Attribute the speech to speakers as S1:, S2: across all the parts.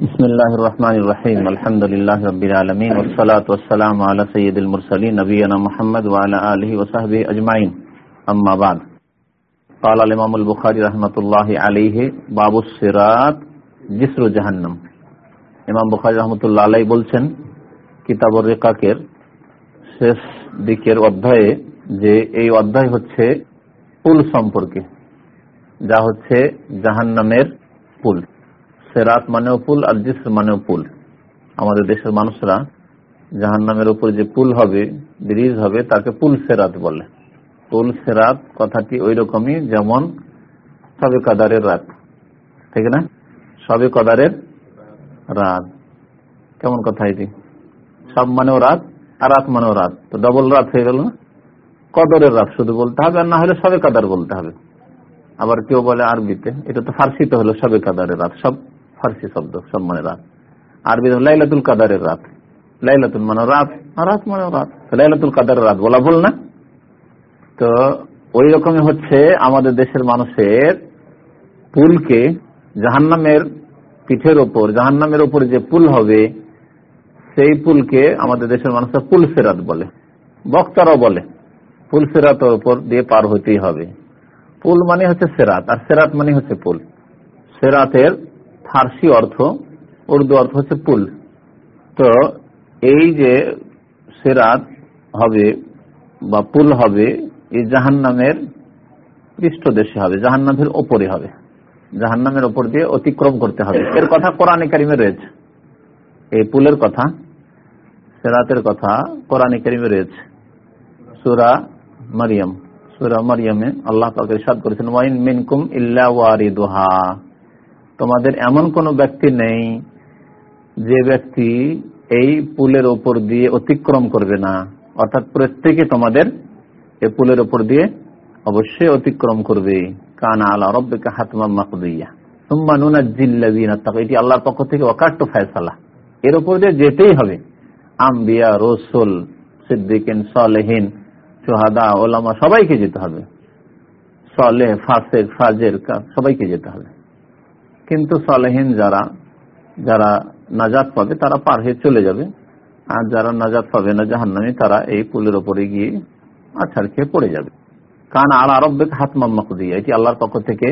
S1: بسم الله الرحمن الرحيم الحمد لله رب العالمين والصلاة والسلام على سيد المرسلين نبينا محمد وعلى آله وصحبه أجمعين أما بعد قال الإمام البخاري رحمة الله عليه باب الصراط جسر جهنم ইমাম বুখারী রহমতুল্লাহ আলাই বলছেন কিতাবর রেকাকের শেষ দিকের অধ্যায়ে যে এই অধ্যায় হচ্ছে পুল সম্পর্কে যা হচ্ছে জাহান্নামের পুল সেরাত মানেও পুল আর জিসর মানেও পুল। আমাদের দেশের মানুষরা জাহান নামের উপর যে পুল হবে, ব্রিজ হবে, তাকে পুল সেরাত বলে। পুল সেরাত কথাটি ওই রকমই যেমন সবে কাদারের রাত। ঠিক না? সবে কদারের রাত। কেমন কথা এটি? সব মানেও রাত আর রাত মানেও রাত। তো ডবল রাত হয়ে গেল না? কদরের রাত শুধু বলতে হবে আর না হলে সবে কাদার বলতে হবে। আবার কেউ বলে আরবিতে, এটা তো ফার্সিতে হলো সবে কাদারের রাত। সব ফার্সি শব্দ সব মানে রাত। আরবি লাইলাতুল কাদারের রাত। লাইলাতুল মানে রাত। রাত মানে রাত। লাইলাতুল কাদারের রাত বলা ভুল না? তো ওই রকমই হচ্ছে আমাদের দেশের মানুষের পুলকে জাহান্নামের পিঠের ওপর, জাহান্নামের ওপর যে পুল হবে, সেই পুলকে আমাদের দেশের মানুষরা পুল সেরাত বলে। বক্তারাও বলে, পুল সেরাতের ওপর দিয়ে পার হইতেই হবে। পুল মানে হচ্ছে সেরাত আর সেরাত মানে হচ্ছে পুল। সেরাতের ফার্সি অর্থ, উর্দু অর্থ হচ্ছে পুল। তো এই যে সেরাত হবে বা পুল হবে এই জাহান নামের পৃষ্ঠদেশে হবে জাহান নামের ওপরে হবে। জাহান নামের ওপর দিয়ে অতিক্রম করতে হবে। এর কথা কোরআন কারিমে রয়েছে। এই পুলের কথা, সেরাতের কথা কোরআন কারিমে রয়েছে। সুরা মারিয়াম। সুরা মারিয়ামে আল্লাহ পাকের সাদ করেছেন, ওয়াইন মিনকুম ইল্লা ওয়ারিদুহা। তোমাদের এমন কোন ব্যক্তি নেই যে ব্যক্তি এই পুলের ওপর দিয়ে অতিক্রম করবে না। অর্থাৎ প্রত্যেকে তোমাদের এই পুলের ওপর দিয়ে অবশ্যই অতিক্রম করবে। কানা আলা রব্বিকা হাতমা পক্ষ থেকে এর দিয়ে যেতেই হবে। সিদ্দিকিন, সালেহিন সোহাদা ওলামা, সবাইকে যেতে হবে। সবাইকে যেতে হবে। কিন্তু সালেহীন যারা যারা নাজাত পাবে, তারা পার হয়ে চলে যাবে। আর যারা নাজাত পাবে না জাহান্নামী, তারা এই পুলের ওপরে গিয়ে আছাড় খেয়ে পড়ে যাবে। কান আর আরব হাতমাম মাকুদিয়া এটি আল্লাহর পক্ষ থেকে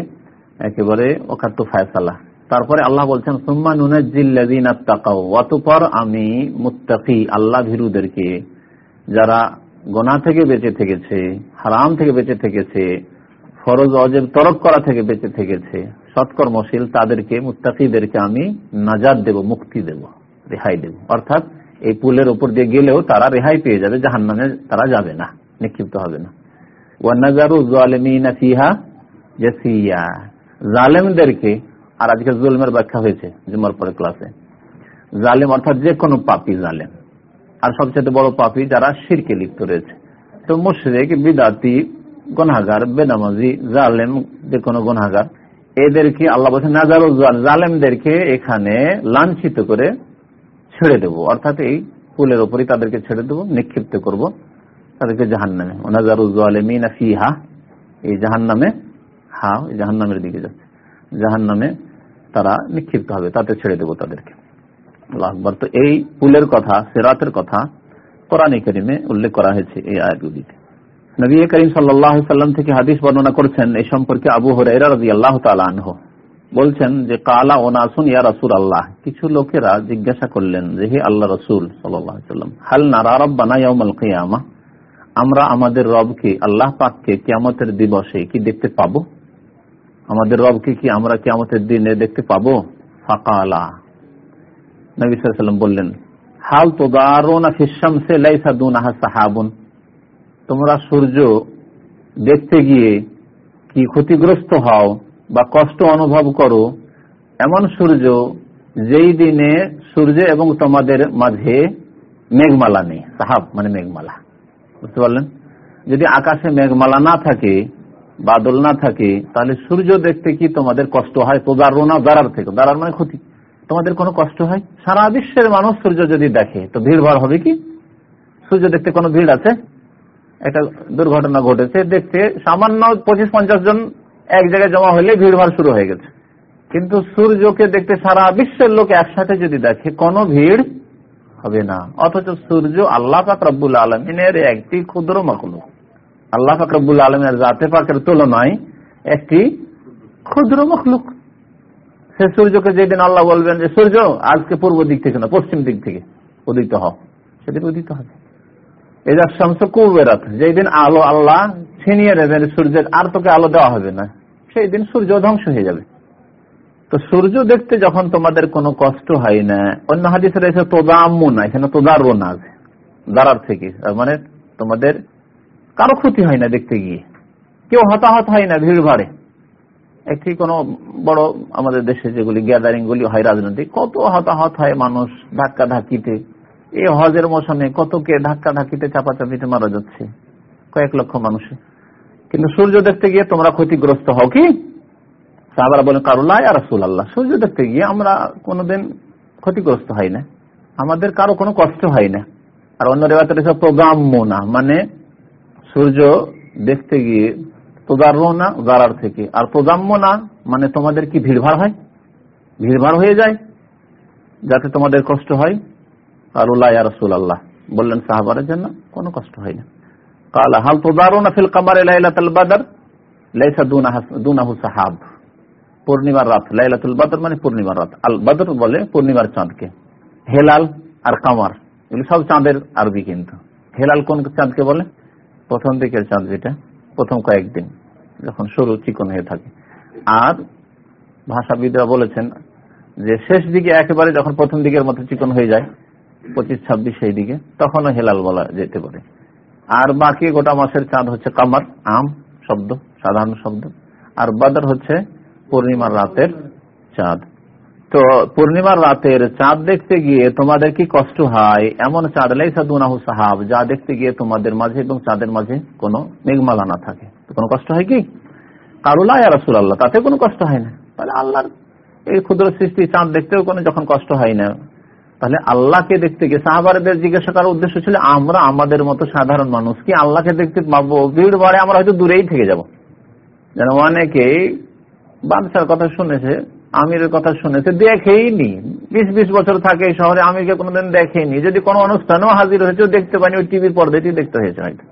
S1: একেবারে অকাত্য ফায়সালা। তারপরে আল্লাহ বলছেন, সুম্মা নুনাজিল্লাদিন তাকাও অতপর আমি মুত্তাকি, আল্লাহ ভীরুদেরকে, যারা গোনা থেকে বেঁচে থেকেছে, হারাম থেকে বেঁচে থেকেছে, ফরজ অজেব তরক করা থেকে বেঁচে থেকেছে সৎকর্মশীল তাদেরকে, মুত্তাকিদেরকে আমি নাজাদ দেব, মুক্তি দেব, রেহাই দেব। অর্থাৎ এই পুলের উপর দিয়ে গেলেও তারা রেহাই পেয়ে যাবে জাহান নামে তারা যাবে না, নিক্ষিপ্ত হবে না। ওয়ানাজারু জালেমিনা ফিহা জাসিয়া জালেমদেরকে, আর আজকে জুলমের ব্যাখ্যা হয়েছে জুমার পরে ক্লাসে। জালেম অর্থাৎ যে কোনো পাপি জালেম। আর সবচেয়ে বড় পাপি যারা শিরকে লিপ্ত রয়েছে। তো মুশরিক, বিদাতি, গনহাগার, বেনামাজি, জালেম, যে কোনো গনহাগার এদেরকে আল্লাহ বলছেন নাজার জালেমদেরকে এখানে লাঞ্ছিত করে ছেড়ে দেব। অর্থাৎ এই পুলের ওপরই তাদেরকে ছেড়ে দেব, নিক্ষিপ্ত করব তাদেরকে জাহান নামে ওনাজারুজালেমিনা ফিহা, এই জাহান নামে হা জাহান নামের দিকে যাচ্ছে। জাহান নামে তারা নিক্ষিপ্ত হবে, তাতে ছেড়ে দেব তাদেরকে। আল্লাহ আকবর। তো এই পুলের কথা, সেরাতের কথা কোরআন করিমে উল্লেখ করা হয়েছে এই আয়াতগুলিতে। নবী করিম সাল্লাম থেকে হাদিস বর্ণনা করছেন এই সম্পর্কে আবু হরাইরা রাজি আল্লাহ আনহ। বলছেন যে, কালা ও নাসুন ইয়া রাসুল আল্লাহ কিছু লোকেরা জিজ্ঞাসা করলেন যে, হে আল্লাহ রসুল সাল্লাম, হাল নারা আমরা আমাদের রবকে, আল্লাহ পাককে কিয়ামতের দিবসে কি দেখতে পাবো? আমাদের রবকে কি আমরা কিয়ামতের দিনে দেখতে পাবো? ফাকালা। নবী সাল্লাম বললেন, হাল তো দারোনা ফিসামসে লাইসা দুনাহা সাহাবুন। তোমরা সূর্য দেখতে গিয়ে কি ক্ষতিগ্রস্ত হও বা কষ্ট অনুভব করো, এমন সূর্য যেই দিনে সূর্য এবং তোমাদের মাঝে মেঘমালা নেই, সাহাব মানে মেঘমালা। বুঝতে পারলেন? যদি আকাশে মেঘমালা না থাকে, বাদল না থাকে, তাহলে সূর্য দেখতে কি তোমাদের কষ্ট হয়? তো দারোনা দারার থেকে। দারার মানে ক্ষতি। তোমাদের কোনো কষ্ট হয়? সারা বিশ্বের মানুষ সূর্য যদি দেখে, তো ভিড় ভাড় হবে কি? সূর্য দেখতে কোনো ভিড় আছে? একটা দুর্ঘটনা ঘটেছে, দেখতে সামান্য পঁচিশ পঞ্চাশ জন এক জায়গায় জমা হলে ভিড় ভাড় শুরু হয়ে গেছে। কিন্তু সূর্যকে দেখতে সারা বিশ্বের লোক একসাথে যদি দেখে, কোনো ভিড় হবে না। অথচ সূর্য আল্লাহ পাক আলমিনের একটি ক্ষুদ্র মখলুক। আল্লাহ পাক আলমের জাতে পাকের তুলনায় একটি ক্ষুদ্র মখলুক। সে সূর্যকে যেদিন আল্লাহ বলবেন যে, সূর্য, আজকে পূর্ব দিক থেকে না, পশ্চিম দিক থেকে উদিত হও। সেদিন উদিত হবে। এজা শামস কুবেরাত যেই আলো আল্লাহ ছিনিয়ে দেবেন সূর্যের আর তোকে আলো দেওয়া হবে না, সেই দিন সূর্য ধ্বংস হয়ে যাবে। তো সূর্য দেখতে যখন তোমাদের কোনো কষ্ট হয় না, অন্য হাদিসে রয়েছে তোদাম্মু না এখানে তোদারও না আছে দাঁড়ার থেকে মানে তোমাদের কারও ক্ষতি হয় না দেখতে গিয়ে। কেউ হতাহত হয় না ভিড় ভাড়ে একটি কোনো বড় আমাদের দেশে যেগুলি গ্যাদারিং গুলি হয় রাজনৈতিক, কত হতাহত হয় মানুষ ধাক্কা ধাক্কিতে এই হজের মৌসুমে কতকে ধাক্কা ধাক্কিতে চাপাচাপিতে মারা যাচ্ছে? কয়েক লক্ষ মানুষে। কিন্তু সূর্য দেখতে গিয়ে তোমরা ক্ষতিগ্রস্ত হও কি? সাহাবারা বলেন, কারুল্লাহ আর রাসুল আল্লাহ সূর্য দেখতে গিয়ে আমরা কোনোদিন ক্ষতিগ্রস্ত হয় না। আমাদের কারও কোনো কষ্ট হয় না। আর অন্য রেবাতে রয়েছে প্রোগ্রাম্য না মানে সূর্য দেখতে গিয়ে তোদার্য না দাঁড়ার থেকে। আর প্রোগ্রাম্য না মানে তোমাদের কি ভিড়ভাড় হয়? ভিড়ভাড় হয়ে যায়? যাতে তোমাদের কষ্ট হয়? কারুল্লাহ আর রাসুল আল্লাহ বললেন সাহাবারের জন্য কোনো কষ্ট হয় না হাল তোদারুনা ফিল কামার লাইলাতুল বাদর লাইসা দুনাহু সাহাব পূর্ণিমার রাত। লাইলাতুল বাদর মানে পূর্ণিমার রাত। আল বাদর বলে পূর্ণিমার চাঁদকে। হেলাল আর কামার। এগুলো সব চাঁদের আরবি কিন্তু। হেলাল কোন চাঁদকে বলে? প্রথম দিকের চাঁদ যেটা, প্রথম কয়েকদিন, যখন সরু চিকন হয়ে থাকে। আর ভাষাবিদরা বলেছেন যে শেষ দিকে একেবারে যখন প্রথম দিকের মতো চিকন হয়ে যায় পঁচিশ ছাব্বিশ সেই দিকে তখনও হেলাল বলা যেতে পারে। আর বাকি গোটা মাসের চাঁদ হচ্ছে কামার, আম শব্দ, সাধারণ শব্দ। আর বাদর হচ্ছে পূর্ণিমার রাতের চাঁদ। তো পূর্ণিমার রাতের চাঁদ দেখতে গিয়ে তোমাদের কি কষ্ট হয়? এমন চাঁদ লাইসাদুনাহু সাহাব, যা দেখতে গিয়ে তোমাদের মাঝে এবং চাঁদের মাঝে কোনো মেঘমালা না থাকে কোনো কষ্ট হয় কি? কারুলা রাসুল আল্লাহ তাতে কোনো কষ্ট হয় না। তাহলে আল্লাহর এই ক্ষুদ্র সৃষ্টি চাঁদ দেখতেও কোনো যখন কষ্ট হয় না। তাহলে আল্লাহকে দেখতে গিয়ে সাহাবারদের জিজ্ঞাসা করার উদ্দেশ্য ছিল, আমরা আমাদের মতো সাধারণ মানুষ কি আল্লাহকে দেখতে পাবো? ভিড় বাড়ে, আমরা হয়তো দূরেই থেকে যাব। যেন অনেকেই বাদশার কথা শুনেছে, আমিরের কথা শুনেছে দেখেই নি বিশ বিশ বছর থাকে এই শহরে, আমিরকে কোনোদিন দেখেনি যদি কোনো অনুষ্ঠানেও হাজির হয়েছে দেখতে পাইনি ওই টিভির পর্দাটি দেখতে হয়েছে হয়তো।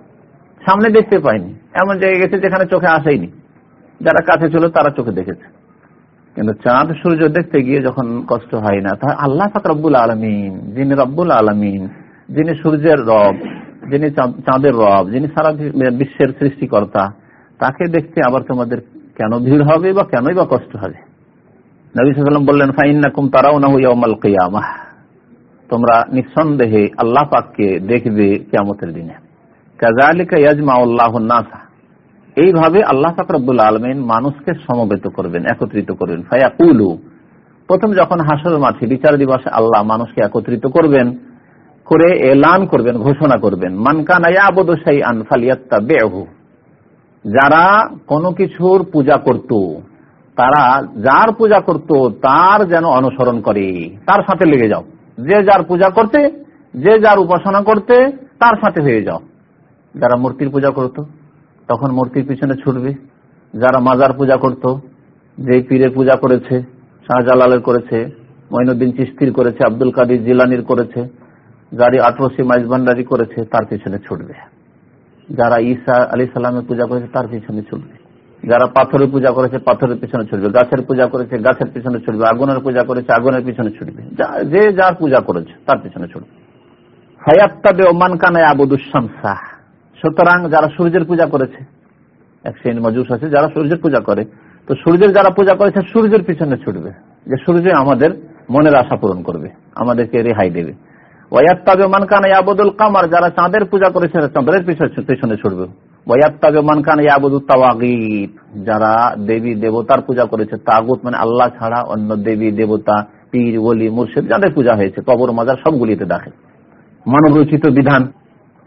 S1: সামনে দেখতে পাইনি এমন জায়গায় গেছে যেখানে চোখে আসেইনি। যারা কাছে ছিল, তারা চোখে দেখেছে। কিন্তু চাঁদ সূর্য দেখতে গিয়ে যখন কষ্ট হয় না, তাহলে আল্লাহ পাক রব্বুল আলমিন, যিনি রব্বুল আলমিন, যিনি সূর্যের রব, যিনি চাঁদের রব, যিনি সারা বিশ্বের সৃষ্টিকর্তা, তাকে দেখতে আবার তোমাদের কেন ভিড় হবে বা কেনই বা কষ্ট হবে? নবী সাল্লাম বললেন, ফাইন্নাকুম তারাও না হইয়ামাল কিয়ামাহ তোমরা নিঃসন্দেহে আল্লাহ পাককে দেখবে কিয়ামতের দিনে। কাজালিকা ইয়াজমা আল্লাহ নাসা। এইভাবে আল্লাহ ফাকরাবুল আলমিন মানুষকে সমবেত করবেন, একত্রিত করবেন। ফায়াকুলু। প্রথম যখন হাসর মাঠে বিচার দিবসে আল্লাহ মানুষকে একত্রিত করবেন, করে এলান করবেন, ঘোষণা করবেন মানকানা ইয়াবুদু শাইআন ফালিয়াত্তাবিহু যারা কোনো কিছুর পূজা করত, তারা যার পূজা করত, তার যেন অনুসরণ করে, তার সাথে লেগে যাও। যে যার পূজা করতে, যে যার উপাসনা করতে, তার সাথে হয়ে যাও। যারা মূর্তির পূজা করত তখন মূর্তির পিছনে ছুটবে। যারা মাজার পূজা করত যে পীরের পূজা করেছে, শাহজালালের করেছে মঈনুদ্দিন চিস্তির করেছে, আব্দুল কাদির জিলানির করেছে যারি আঠারোশি মাইজ ভান্ডারি করেছে, তার পিছনে ছুটবে। যারা ঈসা আলী সাল্লামের পূজা করেছে, তার পিছনে ছুটবে। যারা পাথরের পূজা করেছে, পাথরের পিছনে ছুটবে। গাছের পূজা করেছে, গাছের পিছনে ছুটবে। আগুনের পূজা করেছে, আগুনের পিছনে ছুটবে। যে যার পূজা করেছে, তার পিছনে ছুটবে। হায়াত্তাবে ওমান কানায় আবুদুসামসাহ সুতরাং যারা সূর্যের পূজা করেছে, এক শ্রেণি মজুস আছে, যারা সূর্যের পূজা করে, তো সূর্যের যারা পূজা করেছে, সূর্যের পিছনে ছুটবে। যে সূর্য আমাদের মনের আশা পূরণ করবে, আমাদেরকে রেহাই দেবে। যারা চাঁদের পূজা করেছে পিছনে ছুটবে। যারা দেবী দেবতার পূজা করেছে, তাগুত মানে আল্লাহ ছাড়া অন্য দেবী দেবতা, পীর, ওলি, মুর্শিদ, যাদের পূজা হয়েছে, কবর, মাজার সবগুলিতে দেখে। মানব রচিত বিধান।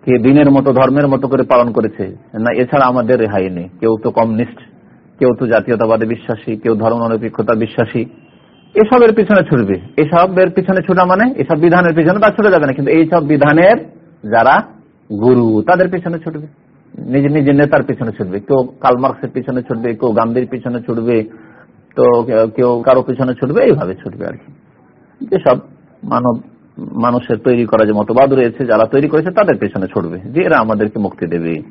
S1: কে দিনের মতো, ধর্মের মতো করে পালন করেছে। না, এছাড়া আমাদের রেহাই নেই। কেউ তো কমিউনিস্ট, কেউ তো জাতীয়তাবাদে বিশ্বাসী, কেউ ধর্ম নিরপেক্ষতা বিশ্বাসী। এসবের পিছনে ছুটবে। এসবের পিছনে ছুটা মানে এসব বিধানের পিছনে তা ছুটে যাবে না। কিন্তু এইসব বিধানের যারা গুরু, তাদের পিছনে ছুটবে। নিজের নিজের নেতার পিছনে ছুটবে। কেউ কালমার্কসের পিছনে ছুটবে, কেউ গান্ধীর পিছনে ছুটবে, তো কেউ কারও পিছনে ছুটবে, এইভাবে ছুটবে আর কি। যেসব মানব মানুষের তৈরি করা যে মতবাদ রয়েছে, যারা তৈরি করেছে, তাদের পেছনে ছুটবে যে এরা আমাদেরকে মুক্তি দেবে।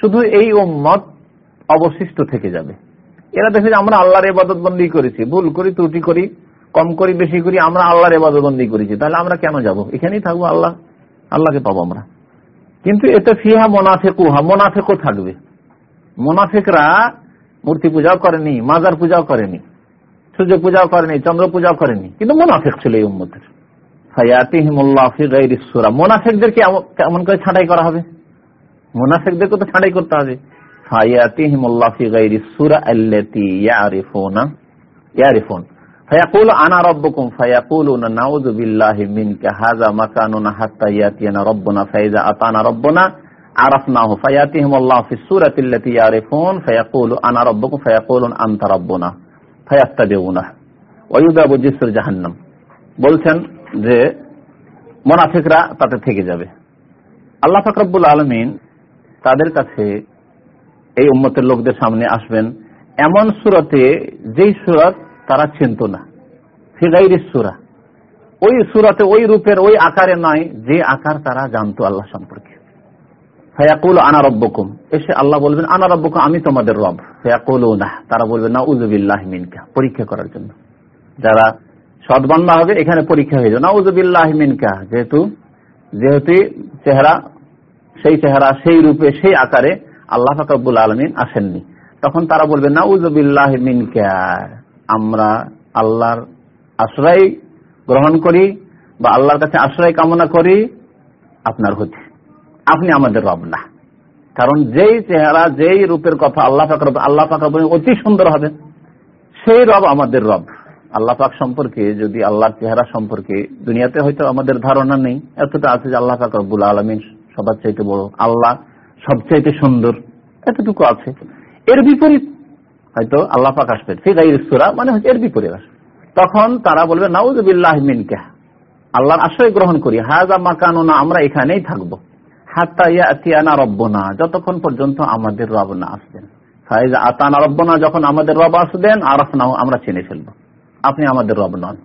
S1: শুধু এই উম্মত অবশিষ্ট থেকে যাবে। এরা দেখে যে আমরা আল্লাহর এবাদত বন্দি করেছি, ভুল করি, ত্রুটি করি, কম করি, বেশি করি, আমরা আল্লাহর এবাদত বন্দী করেছি, তাহলে আমরা কেন যাব? এখানেই থাকব আল্লাহ, আল্লাহকে পাবো আমরা। কিন্তু এতে ফিহা মোনাফেকুহা, মোনাফেকও থাকবে। মোনাফেকরা মূর্তি পূজাও করেনি, মাজার পূজাও করেনি। সূর্য পূজা করেনি, চন্দ্র পূজা করেনি, কিন্তু মোনাফেক ছিল এই উম্মতের। মোনাফেকদেরকে কেমন করে ছাঁটাই করা হবে? মোনাফেকদেরকে তো ছাঁটাই করতে হবে। আরাফনাহ। ফয়াতিহিম আল্লাহ ফি সূরাতিল্লাতি ইয়ারিফুন। ফায়াকুলু আনা রাব্বুকুম ফায়াকুলুন আনতা রাব্বুনা। ফায়াত্তা দেবো অয়ুদা বজিসর জাহান্নাম। বলছেন যে, মোনাফিকরা তাতে থেকে যাবে। আল্লাহ ফাকরাবুল আলমিন তাদের কাছে এই উম্মতের লোকদের সামনে আসবেন। এমন সুরতে যেই সুরত তারা চিনত না ফিগাইরি সুরা। ওই সুরাতে ওই রূপের ওই আকারে নয়, যে আকার তারা জানতো আল্লাহ সম্পর্কে। ফয়াকুল আনারব্বকুম এসে আল্লাহ বলবেন আনারব্বকুম আমি তোমাদের রব। ফয়াকুল না তারা বলবে না উজুবিল্লাহ মিনকা। পরীক্ষা করার জন্য। যারা সদবান্ধা হবে, এখানে পরীক্ষা হয়ে যাবে। না উজুবিল্লাহ মিনকা। যেহেতু যেহেতু চেহারা, সেই চেহারা, সেই রূপে, সেই আকারে আল্লাহ ফাকবুল আলমিন আসেননি। তখন তারা বলবে না উজুবিল্লাহ মিনকা। আমরা আল্লাহর আশ্রয় গ্রহণ করি বা আল্লাহর কাছে আশ্রয় কামনা করি, আপনার হতে আপনি আমাদের রব না। কারণ যেই চেহারা, যেই রূপের কথা আল্লাহ পাক আল্লাহ পাক অতি সুন্দর হবে। সেই রব আমাদের রব। আল্লাহ পাক সম্পর্কে যদি আল্লাহর চেহারা সম্পর্কে দুনিয়াতে হয়তো আমাদের ধারণা নেই। এতটা আছে যে আল্লাহ পাক রব্বুল আলমিন সবার চাইতে বড়। আল্লাহ সবচাইতে সুন্দর। এতটুকু আছে। এর বিপরীত হয়তো আল্লাহ পাক আসবেন ফিগাইরা মানে হচ্ছে এর বিপরীত আসবে। তখন তারা বলবে নাউজবিল্লাহ মিনকা। আল্লাহর আশ্রয় গ্রহণ করি। হাজা মাকানো না আমরা এখানেই থাকব। রব্বনা, যতক্ষণ পর্যন্ত আমাদের রব না আসবেন। ফাইজা আতানা রব্বনা, যখন আমাদের রব আসবেন আরফ নাও আমরা চিনে ফেলব। আপনি আমাদের রব নন।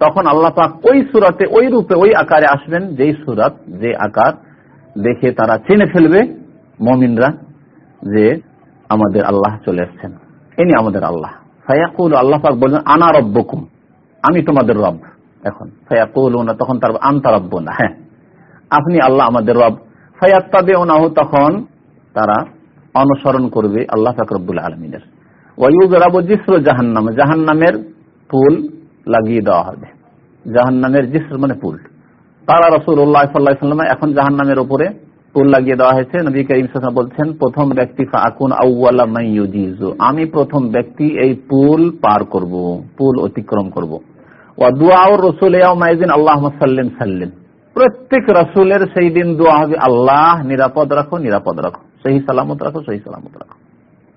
S1: তখন আল্লাহ পাক ওই সুরাতে, ওই রূপে, ওই আকারে আসবেন, যেই সুরাত, যে আকার দেখে তারা চিনে ফেলবে মমিনরা যে আমাদের আল্লাহ চলে আসছেন ইনি আমাদের আল্লাহ। ফায়াকুল, আল্লাহ পাক বললেন, আনা রব্বকুম, আমি তোমাদের রব। এখন। ফায়াকুল না তখন তার আন্তা রব্ব না হ্যাঁ। আপনি আল্লাহ আমাদের রব। ফায়াত্তাবে ওনাহ তখন তারা অনুসরণ করবে আল্লাহ ফাকরবুল আলমিনের। পুল লাগিয়ে দেওয়া মানে প্রথম ব্যক্তি আমি প্রথম ব্যক্তি এই পুল পার করব, পুল অতিক্রম করব। প্রত্যেক রসুলের সেই দিন দোয়া হবে, আল্লাহ, নিরাপদ রাখো নিরাপদ রাখো। সেই সালামত রাখো সেই সালামত রাখো।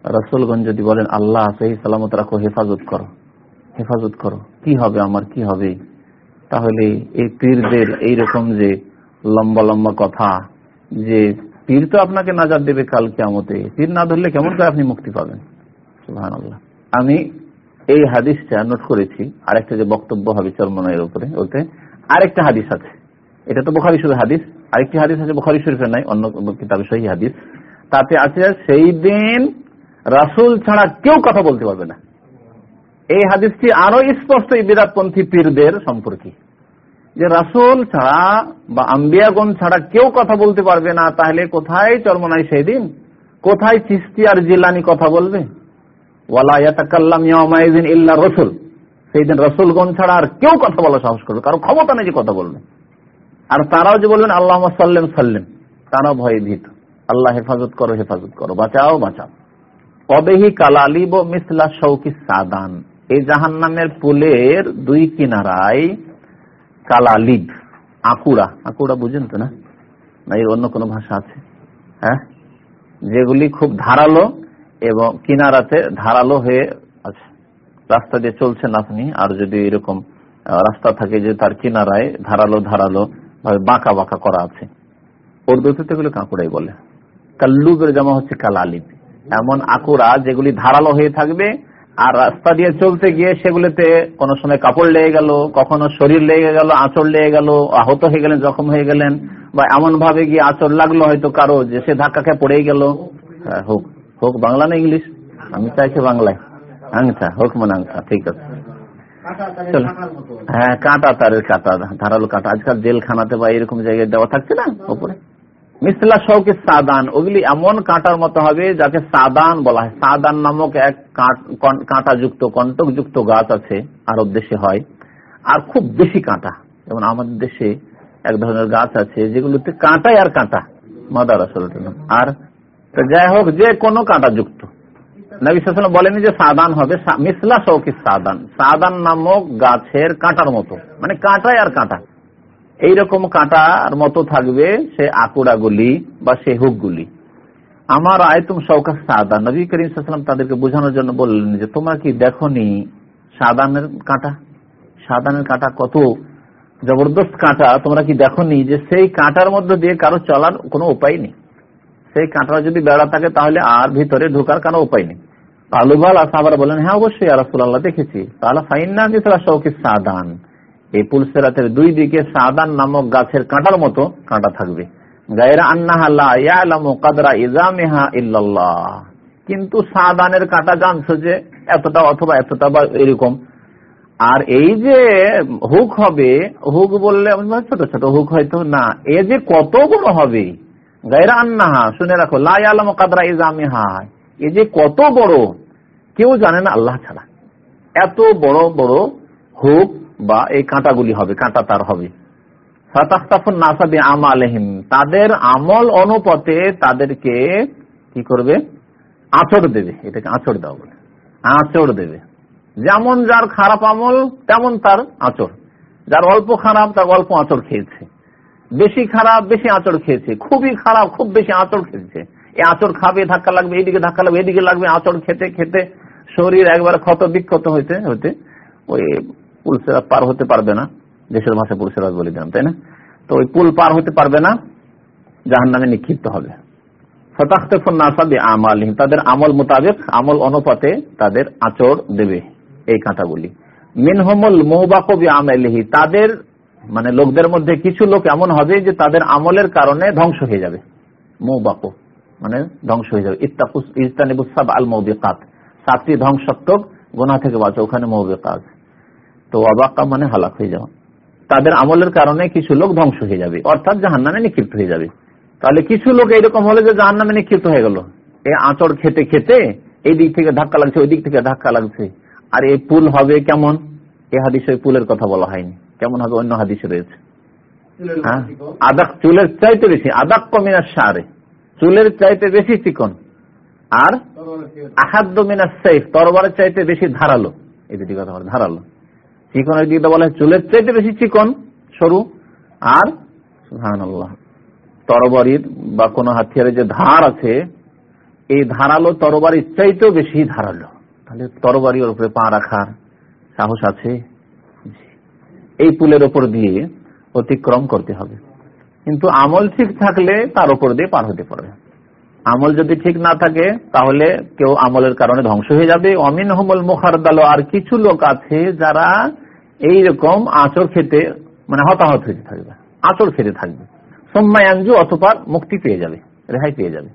S1: রসুলগঞ্জ যদি বলেন, আল্লাহ সেই সালামত রাখো, হেফাজত করো হেফাজত করো। কি হবে আমার, কি হবে? তাহলে এই পীরদের এইরকম যে লম্বা লম্বা কথা যে পীর তো আপনাকে নাজার দেবে কাল কেমতে পীর না ধরলে কেমন করে আপনি মুক্তি পাবেন? আমি এই হাদিসটা নোট করেছি, আরেকটা যে বক্তব্য হবে চর্মনের উপরে, ওতে আরেকটা হাদিস আছে। এটা তো বোখারি শুধু হাদিস, আরেকটি হাদিস আছে বোখারি শরীফের নাই, অন্য কিতাবে সেই হাদিস। তাতে আছে সেই দিন রাসুল ছাড়া কেউ কথা বলতে পারবে না। এই হাদিসটি আরও স্পষ্ট বিরাটপন্থী পীরদের সম্পর্কে। যে রাসুল ছাড়া বা আম্বিয়াগণ ছাড়া কেউ কথা বলতে পারবে না, তাহলে কোথায় চর্মনাই সেই দিন? কোথায় চিস্তি আর জিলানি কথা বলবে? ইল্লা রসুল। ছাড়া আর কেউ কথা সাহস করবে কারও ক্ষমতা নেই যে কথা আর যে আল্লাহ সাল্লেম সাল্লেম। ভয়ে ভীত। আল্লাহ হেফাজত করো হেফাজত করো। বাঁচাও বাঁচাও। কালালিব মিসলা সাদান। জাহান নামের পুলের দুই কিনারায় কালালিব, আকুড়া। আকুড়া বুঝেন তো না, এর অন্য কোনো ভাষা আছে? হ্যাঁ? যেগুলি খুব ধারালো এবং কিনারাতে ধারালো হয়ে আছে। রাস্তা দিয়ে চলছেন আপনি আর যদি এরকম রাস্তা থাকে যে তার কিনারায় ধারালো ধারালো ভাবে বাঁকা বাঁকা করা আছে। উর্দুতে তো এগুলো কাঁকুড়াই বলে। কাল্লুবের জামা হচ্ছে কালালিব এমন আকুরা যেগুলি ধারালো হয়ে থাকবে আর রাস্তা দিয়ে চলতে গিয়ে সেগুলিতে কোনো সময় কাপড় লেগে গেল কখনো শরীর লেগে গেল আঁচড় লেগে গেল আহত হয়ে গেলেন জখম হয়ে গেলেন বা এমন ভাবে গিয়ে আঁচড় লাগল হয়তো কারও যে সে ধাক্কা খেয়ে পড়েই গেল। হ্যাঁ, হোক। হোক বাংলা না ইংলিশ? আমি চাইছি বাংলায়। আংটা হোক মানে আংটা ঠিক আছে। হ্যাঁ কাঁটা তারের কাঁটা, ধারালো কাঁটা। আজকাল জেলখানাতে বা এরকম জায়গায় দেওয়া থাকছে না ওপরে? মিসলা শৌকে সাদান, ওগুলি এমন কাঁটার মতো হবে যাকে সাদান বলা হয়। সাদান নামক এক কাঁটা যুক্ত কণ্টক যুক্ত গাছ আছে, আরব দেশে হয়। আর খুব বেশি কাঁটা। যেমন আমাদের দেশে এক ধরনের গাছ আছে যেগুলোতে কাঁটাই আর কাঁটা। মাদার আসলে আর যাই হোক যে কোনো কাঁটা যুক্ত। নবী সাল্লাম বলেনি যে সাদান হবে মিসলা শৌকি সাদান। সাদান নামক গাছের কাঁটার মতো। মানে কাঁটাই আর কাঁটা। এইরকম কাঁটার মতো থাকবে সে আকুড়াগুলি বা সে হুকগুলি। আমার আয়তুম সৌকা সাদা নবী করিম সাল্লাম তাদেরকে বোঝানোর জন্য বললেন যে তোমরা কি দেখনি সাদানের কাঁটা? সাদানের কাঁটা কত জবরদস্ত কাঁটা। তোমরা কি দেখনি যে সেই কাঁটার মধ্যে দিয়ে কারও চলার কোনো উপায় নেই? সেই কাঁটা যদি বেড়া থাকে, তাহলে আর ভিতরে ঢোকার কারও উপায় নেই। আলুবাল আসাবার বলেন হ্যাঁ অবশ্যই আল্লাহ দেখেছি। তাহলে ফাইন না যে শৌকি সাদান। এই পুলসেরাতের দুই দিকে সাদান নামক গাছের কাঁটার মতো কাঁটা থাকবে। কিন্তু সাদানের কাঁটা জানছো যে এতটা অথবা এতটা বা এরকম। আর এই যে হুক হবে, হুক বললে ছোট ছোট হুক হয়তো না, এ যে কত বড় হবে? গায়রা আন্নাহা, শুনে রাখো লাই আলম কাদরা ইজামিহা এ যে কত বড়, কেউ জানে না আল্লাহ ছাড়া। এত বড় বড় হুক বা এই কাঁটাগুলি হবে, কাঁটা তার হবে। তাদের আমল অনুপথে তাদেরকে কি করবে? আচড় দেবে। এটাকে আচড় দেওয়া বলে। আচড় দেবে। যেমন যার খারাপ আমল, তেমন তার আচড়। যার অল্প খারাপ, তার অল্প আচড় খেয়েছে। বেশি খারাপ, বেশি আচড় খেয়েছে। খুবই খারাপ, খুব বেশি আচড় খেয়েছে। এই আচড় খাবে, ধাক্কা লাগবে, এইদিকে ধাক্কা লাগবে এদিকে লাগবে, আচড় খেতে খেতে শরীর একবার ক্ষত বিক্ষত হইতে হইতে ওই পুলসেরাত পার হতে পারবে না। দেশের ভাষায় পুলসেরাত বলে দিলাম, তাই না? তো ওই পুল পার হতে পারবে না জাহান নামে নিক্ষিপ্ত হবে। তাদের আমল মোতাবেক, আমল অনুপাতে তাদের আচর দেবে এই কাঁটাগুলি। মিনহমল আমেলিহি তাদের মানে লোকদের মধ্যে কিছু লোক এমন হবে যে তাদের আমলের কারণে ধ্বংস হয়ে যাবে। মৌবাক মানে ধ্বংস হয়ে যাবে। ইস্তানিবুসাব আল মৌবিকাত সাতটি ধ্বংসাত্মক গোনা থেকে বাঁচো, ওখানে মৌবিকাত। তো অবাক্কা মানে হালাক হয়ে যাওয়া। তাদের আমলের কারণে কিছু লোক ধ্বংস হয়ে যাবে, অর্থাৎ জাহান নামে নিক্ষিপ্ত হয়ে যাবে। তাহলে কিছু লোক এইরকম হলে যে জাহান নামে নিক্ষিপ্ত হয়ে গেল। এই আঁচড় খেতে খেতে এই দিক থেকে ধাক্কা লাগছে, ওই দিক থেকে ধাক্কা লাগছে। আর এই পুল হবে কেমন? এ হাদিস ওই পুলের কথা বলা হয়নি। কেমন হবে অন্য হাদিসে রয়েছে? হ্যাঁ? আদাক চুলের চাইতে বেশি আদাক কমিনার সারে চুলের চাইতে বেশি চিকন। আর আহাদ্দ মিনার সেফ তরবারের চাইতে বেশি ধারালো। এই দুটি কথা ধারালো। চিকনের দিকে বলা হয় চুলের চাইতে বেশি চিকন সরু। আর তরবারির বা কোন হাতিয়ারের যে ধার আছে এই ধারালো তরবারির চাইতেও বেশি ধারালো। তাহলে তরবারি ওর উপরে পা রাখার সাহস আছে? এই পুলের ওপর দিয়ে অতিক্রম করতে হবে। কিন্তু আমল ঠিক থাকলে তার উপর দিয়ে পার হতে পারবে। আমল যদি ঠিক না থাকে, তাহলে কেউ আমলের কারণে ধ্বংস হয়ে যাবে। অমিন হমল মুখারদাল, আর কিছু লোক আছে যারা এই রকম আচর খেতে মানে হতাহত হতে থাকবে আচর খেতে থাকবে। সোম্মায়াঞ্জু অথবা মুক্তি পেয়ে যাবে, রেহাই পেয়ে যাবে।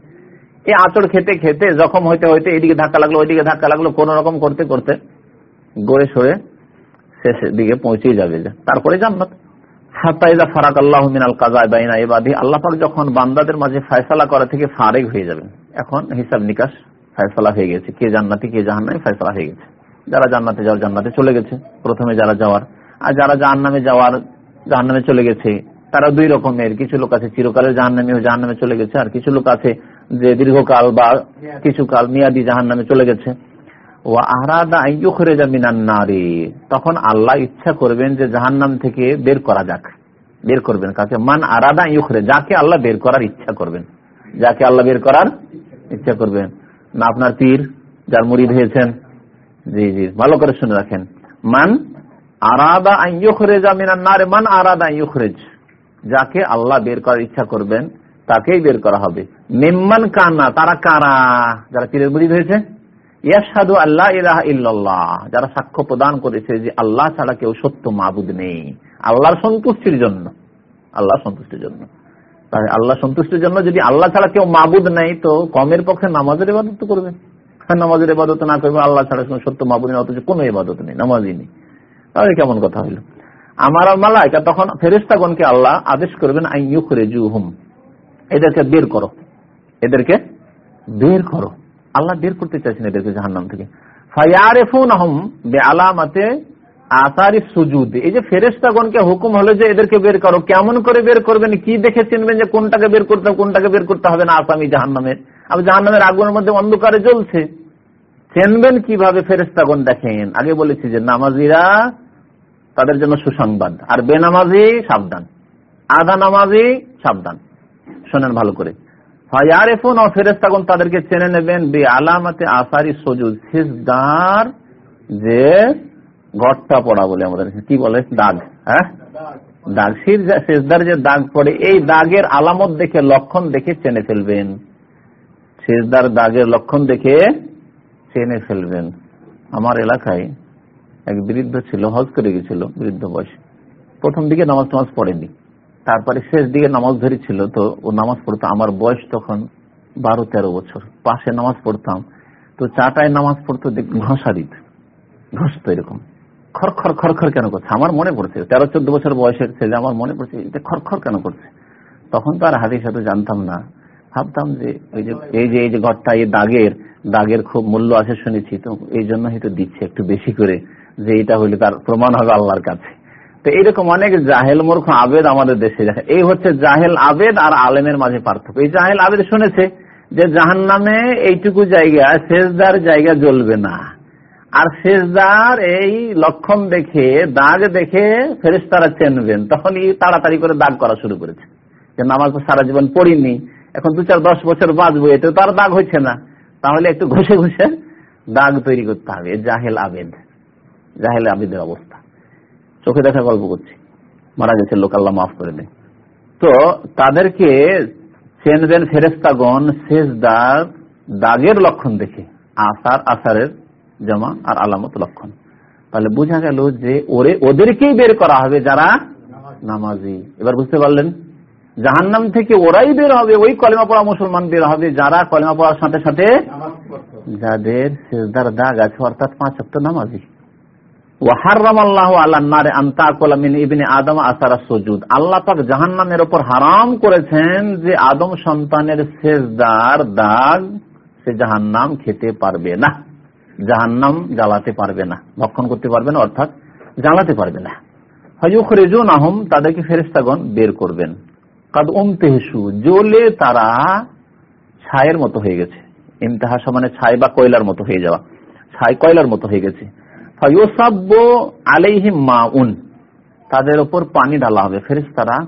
S1: এই আচর খেতে খেতে, জখম হইতে হইতে এদিকে ধাক্কা লাগল, ওইদিকে ধাক্কা লাগল, কোন রকম করতে করতে গড়ে সরে শেষের দিকে পৌঁছে যাবে তারপরে জান্নাত। হাত্তাইজা ফারাক আল্লাহ মিনাল কাজা বাইনা এবাদি আল্লাহ পাক যখন বান্দাদের মাঝে ফয়সালা করা থেকে ফারেক হয়ে যাবেন, এখন হিসাব নিকাশ ফয়সালা হয়ে গেছে। কে জান্নাতি, কে জাহান্নামে ফয়সালা হয়ে গেছে। যারা জান্নাতে যাওয়ার, জান্নাতে চলে গেছে। প্রথমে যারা যাওয়ার, আর যারা জাহান নামে যাওয়ার জাহান নামে চলে গেছে, তারা দুই রকমের। কিছু লোক আছে চিরকালের জাহান নামে জাহান নামে চলে গেছে, আর কিছু লোক আছে যে দীর্ঘকাল বা কিছু কাল মেয়াদি জাহান নামে চলে গেছে। ও আহরাদা আইয়ুখরে মিনান নারী। তখন আল্লাহ ইচ্ছা করবেন যে জাহান নাম থেকে বের করা যাক। বের করবেন কাকে? মান আরাদা ইউখরে যাকে আল্লাহ বের করার ইচ্ছা করবেন। যাকে আল্লাহ বের করার ইচ্ছা করবেন। না আপনার তীর যার মুড়ি হয়েছেন জি জি, ভালো করে শুনে রাখেন। মান আরাদা আইয়ুখরেজা মিনান নারে, মান আরাদা আইয়ুখরেজ যাকে আল্লাহ বের করার ইচ্ছা করবেন, তাকেই বের করা হবে। মেম্মান কান্না তারা কারা? যারা পীরের মুরিদ হয়েছে ইয়াসাদু আল্লাহ ইলাহা ইল্লাল্লাহ। যারা সাক্ষ্য প্রদান করেছে যে আল্লাহ ছাড়া কেউ সত্য মাবুদ নেই। আল্লাহর সন্তুষ্টির জন্য। আল্লাহ সন্তুষ্টির জন্য। তাই আল্লাহ সন্তুষ্টির জন্য যদি আল্লাহ ছাড়া কেউ মাবুদ নেই তো কমের পক্ষে নামাজের ইবাদত করবে। হ্যাঁ, নামাজের ইবাদত না করবে আল্লাহ ছাড়া কোনো সত্য মাবুদ নেই অথচ কোনো ইবাদত নেই নামাজই নেই। তাহলে কেমন কথা হইল আমার মালাইকা তখন ফেরেস্তাগণকে আল্লাহ আদেশ করবেন আই ইউখরে হুম এদেরকে বের করো। এদেরকে বের করো। আল্লাহ বের করতে চাইছেন এদেরকে জাহান্নাম থেকে। আহম বে সুজুদ। এই যে হুকুম যে এদেরকে বের করো, কেমন করে বের করবেন, কি দেখে চিনবেন যে কোনটাকে বের করতে হবে, কোনটাকে বের করতে হবে না, আসামি জাহান্নামের। জাহান্নামের আগুনের মধ্যে অন্ধকারে জ্বলছে। চেনবেন কীভাবে ফেরেস্তাগণ দেখেন? আগে বলেছি যে নামাজিরা তাদের জন্য সুসংবাদ। আর বেনামাজি সাবধান। আধা নামাজি সাবধান। শোনেন ভালো করে। ফায়ারেফুন ও ফেরেস্তাগণ তাদেরকে চেনে নেবেন বে আলামাতে আসারি সজুদ। সিজদার যে ঘরটা পড়া বলে আমাদের কি বলে? দাগ। হ্যাঁ? দাগ। শেষদার যে দাগ পড়ে, এই দাগের আলামত দেখে, লক্ষণ দেখে চেনে ফেলবেন। শেষদার দাগের লক্ষণ দেখে চেনে ফেলবেন। আমার এলাকায় এক বৃদ্ধ ছিল, হজ করে গেছিল, বৃদ্ধ বয়স। প্রথম দিকে নামাজ টামাজ পড়েনি। তারপরে শেষ দিকে নামাজ ধরেছিল, তো ও নামাজ পড়তো। আমার বয়স তখন বারো, তেরো বছর। পাশে নামাজ পড়তাম। তো চাটায় নামাজ পড়তো ঘষা দিত ঘষতো এরকম। খরখর খরখর কেন করছে? আমার মনে পড়ছে। তেরো, চোদ্দ বছর বয়সের ছেলে, আমার মনে পড়ছে এটা খরখর কেন করছে? তখন তো আর হাতির সাথে জানতাম না। ভাবতাম যে এই যে এই যে এই যে ঘরটা, এই দাগের দাগের খুব মূল্য আছে শুনেছি, তো এই জন্য হয়তো দিচ্ছে একটু বেশি করে, যে এটা হইলে তার প্রমাণ হবে আল্লাহর কাছে। তো এইরকম অনেক জাহেল মূর্খ আবেদ আমাদের দেশে এই হচ্ছে জাহেল আবেদ আর আলেমের মাঝে পার্থক্য। এই জাহেল আবেদ শুনেছে যে জাহান নামে এইটুকু জায়গা শেষদার জায়গা জ্বলবে না। আর শেষদার এই লক্ষণ দেখে, দাগ দেখে ফেরেস্তারা চেনবেন। তখনই তাড়াতাড়ি করে দাগ করা শুরু করেছে। যে নামাজ তো সারা জীবন পড়িনি, এখন দু চার দশ বছর বাঁচবো এটা তো আর দাগ হচ্ছে না। তাহলে একটু ঘষে ঘষে দাগ তৈরি করতে হবে। জাহেল আবেদ, জাহেল আবেদের অবস্থা। চোখে দেখা গল্প করছি। মারা গেছে লোক আল্লাহ মাফ করে দেয়। তো তাদেরকে চেনবেন ফেরেস্তাগণ শেষ দাগ দাগের লক্ষণ দেখে আসার আসারের জমা আর আলামত লক্ষণ। তাহলে বোঝা গেল যে ওরে ওদেরকেই বের করা হবে যারা নামাজি। এবার বুঝতে পারলেন? জাহান্নাম থেকে ওরাই বের হবে ওই কলেমা পড়া মুসলমান বের হবে যারা কলেমা পড়ার সাথে সাথে যাদের শেষদার দাগ আছে অর্থাৎ পাঁচ সপ্তাহ নামাজি। আল্লাহ পাক জাহান্নামের ওপর হারাম করেছেন যে আদম সন্তানের শেষদার দাগ সে জাহান্নাম খেতে পারবে না। জাহান্নাম জ্বালাতে পারবে না। ভক্ষণ করতে পারবে না, অর্থাৎ জ্বালাতে পারবে না। হজুখরেজুন আহম তাদেরকে ফেরেস্তাগণ বের করবেন। কাদ উমতেহসু, জ্বলে তারা ছায়ের মতো হয়ে গেছে। ইমতেহাসা মানে ছাই বা কয়লার মতো হয়ে যাওয়া। ছাই কয়লার মতো হয়ে গেছে। আলাইহিম মাউন। তাদের ওপর পানি ঢালা হবে। ফেরেস তারা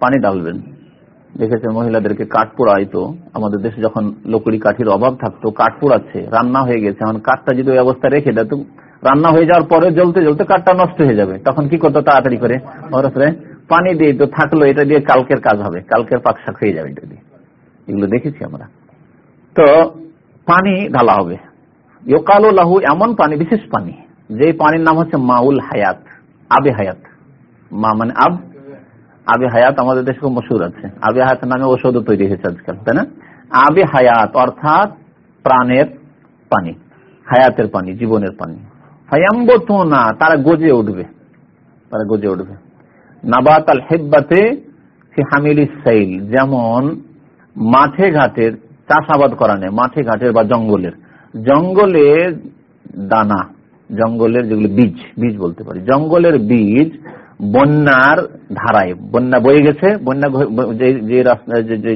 S1: পানি ঢালবেন। দেখেছে মহিলাদেরকে কাঠ পোড়াইতো। আমাদের দেশে যখন লকড়ি কাঠির অভাব থাকতো, কাঠ পোড়াচ্ছে, রান্না হয়ে গেছে। এখন কাঠটা যদি ওই অবস্থা রেখে দেয়, তো রান্না হয়ে যাওয়ার পরে জ্বলতে জ্বলতে কাঠটা নষ্ট হয়ে যাবে। তখন কি করতো তাড়াতাড়ি করে? ওরা পানি দিয়ে তো থাকল এটা দিয়ে কালকের কাজ হবে। কালকের পাক শাক হয়ে যাবে এটা দিয়ে। এগুলো দেখেছি আমরা। তো পানি ঢালা হবে। ইকালো লাহু এমন পানি, বিশেষ পানি, যে পানির নাম হচ্ছে মাউল হায়াত, আবে হায়াত। মা মানে আব, আবে হায়াত আমাদের দেশে খুব মশুর আছে। আবে হায়াত নামে ওষুধও তৈরি হয়েছে আজকাল, তাই না? আবে হায়াত অর্থাৎ প্রাণের পানি, হায়াতের পানি, জীবনের পানি। না তারা গজে উঠবে, তারা গজে উঠবে। নাবাত আল হেব্বাতে হামিল সাইল, যেমন মাঠে ঘাটের, চাষাবাদ করা নেই, মাঠে ঘাটের বা জঙ্গলের। জঙ্গলের দানা, জঙ্গলের যেগুলো বীজ বীজ বলতে পারি, জঙ্গলের বীজ বন্যার ধারায়, বন্যা বয়ে গেছে, বন্যা যে রাস্তা,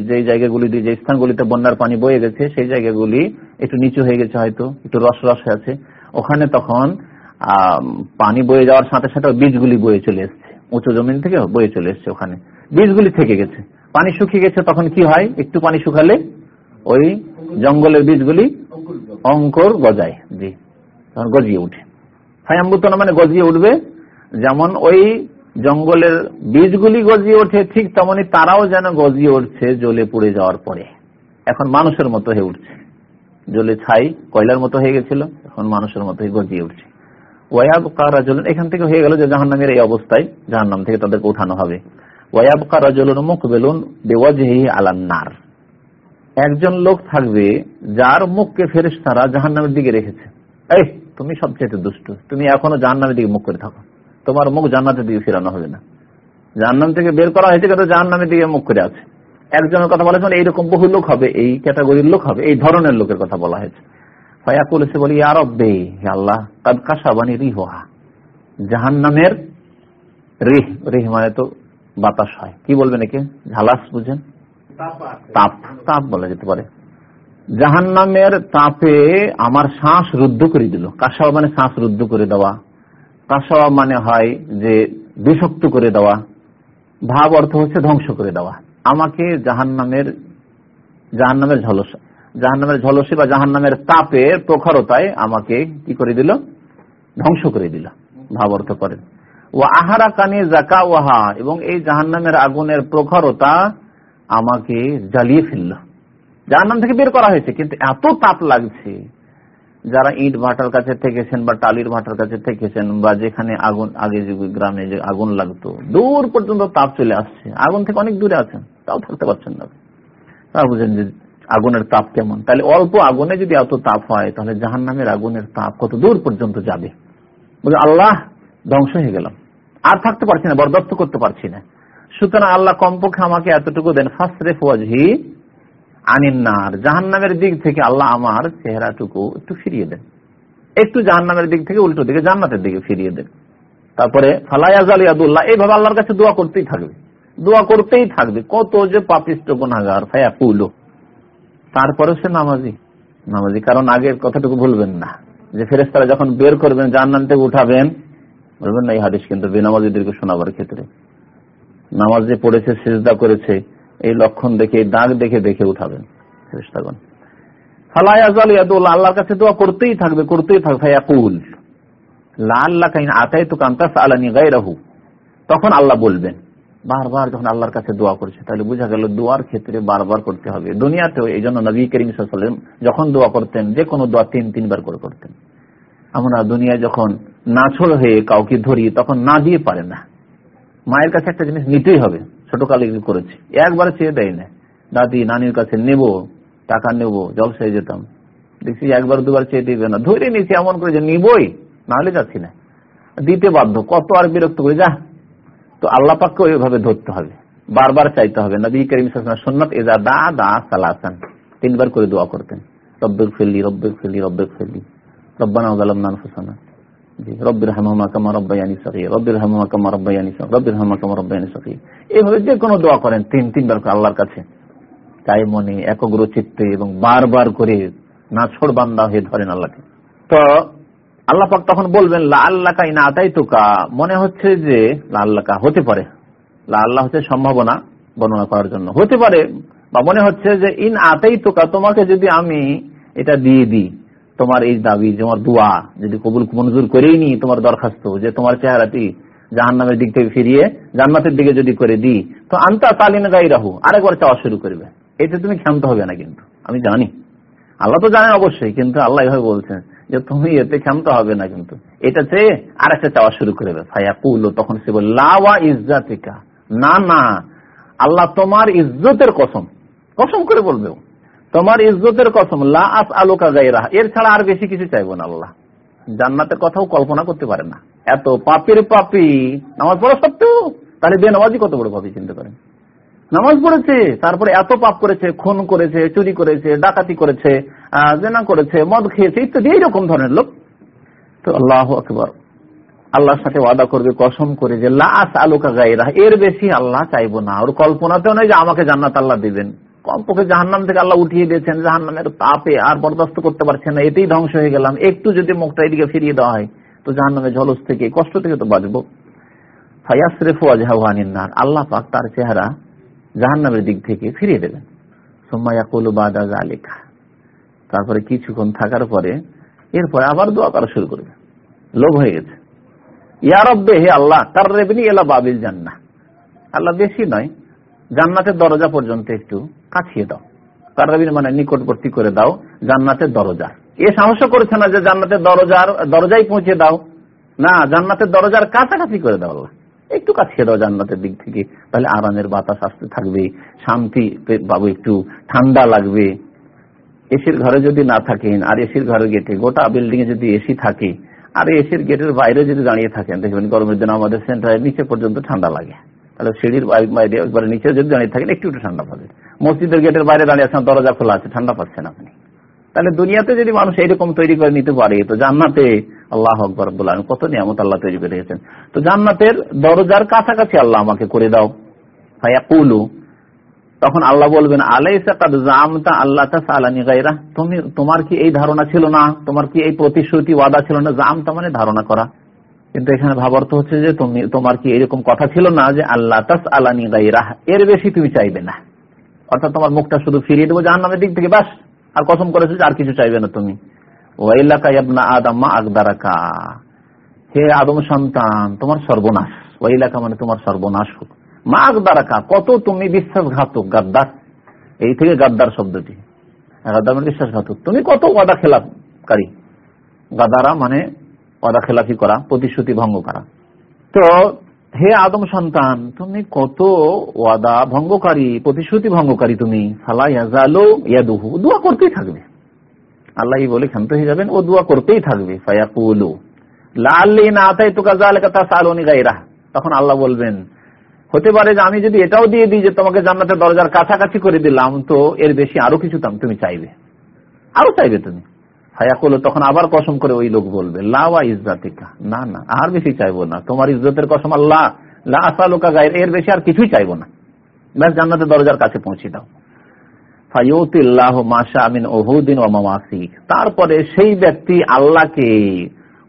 S1: যে জায়গাগুলি দিয়ে, যে স্থানগুলিতে বন্যার পানি বয়ে গেছে, সেই জায়গাগুলি একটু নিচু হয়ে গেছে হয়তো, একটু রস রস আছে। ওখানে তখন পানি বয়ে যাওয়ার সাথে সাথে বীজগুলি বয়ে চলে এসছে, উঁচু জমিন থেকে বয়ে চলে এসছে ওখানে। বীজগুলি থেকে গেছে। পানি শুকিয়ে গেছে, তখন কি হয়? একটু পানি শুকালে ওই জঙ্গলের বীজগুলি অঙ্কর গজায়, জি, তখন গজিয়ে উঠে। ফায়াম্বুতনা মানে গজিয়ে উঠবে, যেমন ওই জঙ্গলের বীজগুলি গজিয়ে ওঠে, ঠিক তেমনি তারাও যেন গজিয়ে উঠছে জ্বলে পুড়ে যাওয়ার পরে। এখন মানুষের মতো হয়ে উঠছে। জ্বলে ছাই কয়লার মতো হয়ে গেছিল, এখন মানুষের মতো গজিয়ে উঠছে। ওয়াব কারাজলুন এখান থেকে হয়ে গেল যে জাহান্নামের এই অবস্থায় জাহান্নাম থেকে তাদেরকে উঠানো হবে। ওয়াব কারাজলুন মুখ বেলুন দেওয়াজহি আলান্নার একজন লোক থাকবে যার মুখকে ফেরেস তারা জাহান্নামের দিকে রেখেছে। এই, তুমি সবচেয়ে দুষ্ট। তুমি এখনও জাহান্নামের দিকে মুখ করে থাকো। তোমার মুখ জান্নাতের দিকে ফেরানো হবে না। জাহান্নাম থেকে বের করা হয়েছে কিন্তু জাহান্নামের দিকে মুখ করে আছে। একজনের কথা বলেছেন, এইরকম বহু লোক হবে, এই ক্যাটাগরির লোক হবে, এই ধরনের লোকের কথা বলা হয়েছে। ফায়াকুল বলি আর আল্লাহ, কাদ কাসাবানি রিহা জাহান্নামের রিহ রিহ মানে তো বাতাস হয়। কি বলবেন একে? ঝালাস বুঝেন। তাপ তাপ বলা যেতে পারে। জাহান্নামের তাপে আমার শ্বাস রুদ্ধ করে দিল। কাসাওয়া মানে শ্বাস রুদ্ধ করে দেওয়া। কাসাওয়া মানে হয় যে বিষক্ত করে দেওয়া। ভাব অর্থ হচ্ছে ধ্বংস করে দেওয়া। আমাকে জাহান্নামের জাহান্নামের ঝলস, জাহান্নামের ঝলসে বা জাহান্নামের তাপের প্রখরতায় আমাকে কি করে দিল? ধ্বংস করে দিল। ভাব অর্থ করেন ও আহারা কানে জাকা ওয়াহা এবং এই জাহান্নামের আগুনের প্রখরতা আমাকে জ্বালিয়ে ফেলল। জাহান্নাম থেকে বের করা হয়েছে, কিন্তু এত তাপ লাগছে, যারা ইট ভাটার কাছে থেকেছেন বা টালির ভাটার কাছে থেকেছেন বা যেখানে আগুন, আগে গ্রামে যে আগুন লাগতো, দূর পর্যন্ত তাপ চলে আসছে। আগুন থেকে অনেক দূরে আছেন, তাও থাকতে পারছেন না। তা বুঝেন যে আগুনের তাপ কেমন। তাহলে অল্প আগুনে যদি এত তাপ হয়, তাহলে জাহান নামের আগুনের তাপ কত দূর পর্যন্ত যাবে? বুঝে আল্লাহ, ধ্বংস হয়ে গেলাম। আর থাকতে পারছি না, বরদাস্ত করতে পারছি না। সুতরাং আল্লাহ কমপক্ষে আমাকে এতটুকু দেন ফাসরে ফোয়াজহি আনিন্নার। জাহান নামের দিক থেকে আল্লাহ আমার চেহারাটুকু একটু ফিরিয়ে দেন। একটু জাহান নামের দিক থেকে উল্টো দিকে, জান্নাতের দিকে ফিরিয়ে দেন। তারপরে ফালাইয়াদুল্লাহ এইভাবে আল্লাহর কাছে দোয়া করতেই থাকবে। দোয়া করতেই থাকবে। কত যে পাপিষ্ট গুনাগার ফায়াকুলো। তারপরে সে নামাজি। নামাজি কারণ আগের কথাটুকু ভুলবেন না। যে ফেরেস্তারা যখন বের করবেন জান্নান থেকে উঠাবেন, বলবেন না, এই হাদিস কিন্তু বেনামাজিদেরকে শোনাবার ক্ষেত্রে। নামাজ পড়েছে, সেজদা করেছে, এই লক্ষণ দেখে দাগ দেখে দেখে উঠাবেন ফেরেস্তাগণ আল্লাহর কাছে দোয়া করতেই থাকবে করতেই থাকবে তখন আল্লাহ বলবেন, বারবার যখন আল্লাহর কাছে দোয়া করছে, তাহলে বোঝা গেল ক্ষেত্রে বারবার করতে হবে। দুনিয়াতেও এই জন্য যখন দোয়া করতেন, যে কোনো দোয়া তিন, তিনবার করে করতেন। আমরা দুনিয়া যখন নাছড় হয়ে কাউকে ধরি, তখন না দিয়ে পারে না। মায়ের কাছে একটা জিনিস নিতেই হবে ছোট কালে করেছি। একবার চেয়ে দেয় না। দাদি, নানির কাছে নেব, টাকা নেব, জলসায় যেতাম। দেখছি একবার দুবার চেয়ে দিবে না। ধরে নিয়েছি এমন করে যে নিবই, নাহলে যাচ্ছি না। দিতে বাধ্য, কত আর বিরক্ত করে, যা। তো আল্লাহ পাককে ওইভাবে ধরতে হবে। বারবার চাইতে হবে, নবী করিম সন্ন্যত এজা দা দা সালাসান। তিনবার করে দোয়া করতেন। রব্বের ফেললি রব্বের ফেললি রব্বের ফেললি রব্বানা গালাম নান ফুসানা এইভাবে যে কোনো দোয়া করেন তিন, তিনবার আল্লাহর কাছে। তাই মনে, একগ্র চিত্তে এবং বারবার করে না ছোড় বান্দা হয়ে ধরেন আল্লাহকে। তো আল্লাহ পাক তখন বলবেন লা আল্লাহ কাই না তাই তোকা মনে হচ্ছে যে লা আল্লাহ হতে পারে। লা আল্লাহ হচ্ছে সম্ভাবনা বর্ণনা করার জন্য। হতে পারে বা মনে হচ্ছে যে ইন আতাই তোকা তোমাকে যদি আমি এটা দিয়ে দিই তোমার এই দাবি, তোমার দোয়া যদি কবুল মঞ্জুর করেই নি তোমার দরখাস্ত যে তোমার চেহারাটি জাহান নামের দিক থেকে ফিরিয়ে জান্নাতের দিকে যদি করে দিই, তো আন্তা তালিন গাই রাহু আরেকবার চাওয়া শুরু করবে। এতে তুমি ক্ষান্ত হবে না কিন্তু, আমি জানি। আল্লাহ তো জানেন অবশ্যই, কিন্তু আল্লাহ এভাবে বলছেন যে তুমি এতে ক্ষান্ত হবে না কিন্তু। এটা চেয়ে আর একটা চাওয়া শুরু করবে। ফাইয়া কুল তখন সে বল লাওয়া ইজ্জাতিকা। না না, আল্লাহ তোমার ইজ্জতের কসম। কসম করে বলবে তোমার ইজ্জতের কসম, লা আস আলোকা গাইরা এর ছাড়া আর বেশি কিছু চাইব না আল্লাহ। জান্নাতের কথাও কল্পনা করতে পারে না। এত পাপির পাপি। নামাজ পড়া সত্ত্বেও তাহলে বেনামাজি কত বড় পাপি চিন্তা করেন নামাজ পড়েছে, তারপরে এত পাপ করেছে, খুন করেছে, চুরি করেছে, ডাকাতি করেছে জেনা করেছে, মদ খেয়েছে, ইত্যাদি, এইরকম ধরনের লোক। তো আল্লাহ আকবর। আল্লাহর সাথে ওয়াদা করবে, কসম করে যে লাস আলোকা গাইরা এর বেশি আল্লাহ চাইব না। ওর কল্পনাতেও নয় যে আমাকে জান্নাত আল্লাহ দিবেন। কমপক্ষে জাহান্নাম থেকে আল্লাহ উঠিয়ে দিয়েছেন জাহান্নামের তাপে আর বরদাস্ত করতে পারছেন না, এতেই ধ্বংস হয়ে গেলাম। একটু যদি মুখটা এদিকে ফিরিয়ে দেওয়া হয়, তো জাহান জাহান্নামের ঝলস থেকে, কষ্ট থেকে তো বাঁচবো। আল্লাহ পাক তার চেহারা জাহান্নামের দিক থেকে ফিরিয়ে দেবেন তারপরে কিছুক্ষণ থাকার পরে, এরপরে আবার দোয়া করা শুরু করবে। লোভ হয়ে গেছে। ইয়ারব্বে হে আল্লাহ তার রেবনি এলা বাবিল জান্না আল্লাহ বেশি নয়, জান্নাতের দরজা পর্যন্ত একটু কাছিয়ে দাও। রেবিনী মানে নিকটবর্তী করে দাও জান্নাতের দরজা। এ সাহস করেছে না যে জান্নাতের দরজার, দরজায় পৌঁছে দাও। না, জান্নাতের দরজার কাছাকাছি করে দাও আল্লাহ। একটু কাছিয়ে দাও জান্নাতের দিক থেকে। তাহলে আরামের বাতাস আসতে থাকবে, শান্তি পাবো একটু, ঠান্ডা লাগবে। এসির ঘরে যদি না থাকেন, আর এসির ঘরে গেটে, গোটা বিল্ডিং এ যদি এসি থাকে, আর এসির গেটের বাইরে যদি দাঁড়িয়ে থাকেন, দেখবেন গরমের দিন আমাদের সেন্টারের নিচে পর্যন্ত ঠান্ডা লাগে। সিঁড়ির বাইরে একবারে নিচে যদি দাঁড়িয়ে থাকেন, একটু একটু ঠান্ডা পাবে মসজিদের গেটের বাইরে দাঁড়িয়ে আছেন, দরজা খোলা আছে, ঠান্ডা পাচ্ছেন আপনি। তাহলে দুনিয়াতে যদি মানুষ এইরকম তৈরি করে নিতে পারে, তো জান্নাতে আল্লাহ আকবর আমি কত নিয়ামত আল্লাহ তৈরি করে রেখেছেন তো জান্নাতের দরজার কাছাকাছি আল্লাহ আমাকে করে দাও। ভাইয়া পুলু তখন আল্লাহ বলবেন আল্লাহ তুমি, তোমার কি এই ধারণা ছিল না? তোমার কি এই প্রতিশ্রুতি, ওয়াদা ছিল না? জামতা মানে ধারণা করা। কিন্তু এখানে ভাবার্থ হচ্ছে যে তুমি, তোমার কি এরকম কথা ছিল না যে আল্লাহ তাস আলানি গাইরা এর বেশি তুমি চাইবে না। অর্থাৎ তোমার মুখটা শুধু ফিরিয়ে দেবো জাহান নামের দিক থেকে বাস। আর কসম করেছ আর কিছু চাইবে না তুমি। ওয়াইলাকা ইয়াবনা হে আদম সন্তান, তোমার সর্বনাশ। ওয়াইলাকা মানে তোমার সর্বনাশ হোক। মা আগদারাকা কত তুমি বিশ্বাসঘাতক গাদ্দার। এই থেকে গাদ্দার শব্দটি। গাদ্দার মানে বিশ্বাসঘাতক। তুমি কত ওয়াদা খেলাপকারী। গাদারা মানে ওয়াদা খেলাফি করা, প্রতিশ্রুতি ভঙ্গ করা। তো হে আদম সন্তান, তুমি কত ওয়াদা ভঙ্গকারী, প্রতিশ্রুতি ভঙ্গকারী তুমি? দোয়া করতেই থাকবে। আল্লাহ বলে, ক্ষান্ত হয়ে যাবেন ও দোয়া করতেই থাকবে। না তো তখন আল্লাহ বলবেন, হতে পারে যে আমি যদি এটাও দিয়ে দিই যে তোমাকে জান্নাতের দরজার কাছাকাছি করে দিলাম, তো এর বেশি আরও কিছু তুমি চাইবে। আরও চাইবে তুমি। ফায়াকুল তখন আবার কসম করে ওই লোক বলবে, লাওয়া ইজ্জাতিকা। না না, আর বেশি চাইব না। তোমার ইজ্জতের কসম আল্লাহ। লা আসালুকা গায়ের, এর বেশি আর কিছুই চাইব না। ব্যাস জান্নাতের দরজার কাছে পৌঁছে দাও। ফাইউতিল্লাহ মাসা আমিন ওহুদিন ও মামাসিক তারপরে সেই ব্যক্তি আল্লাহকে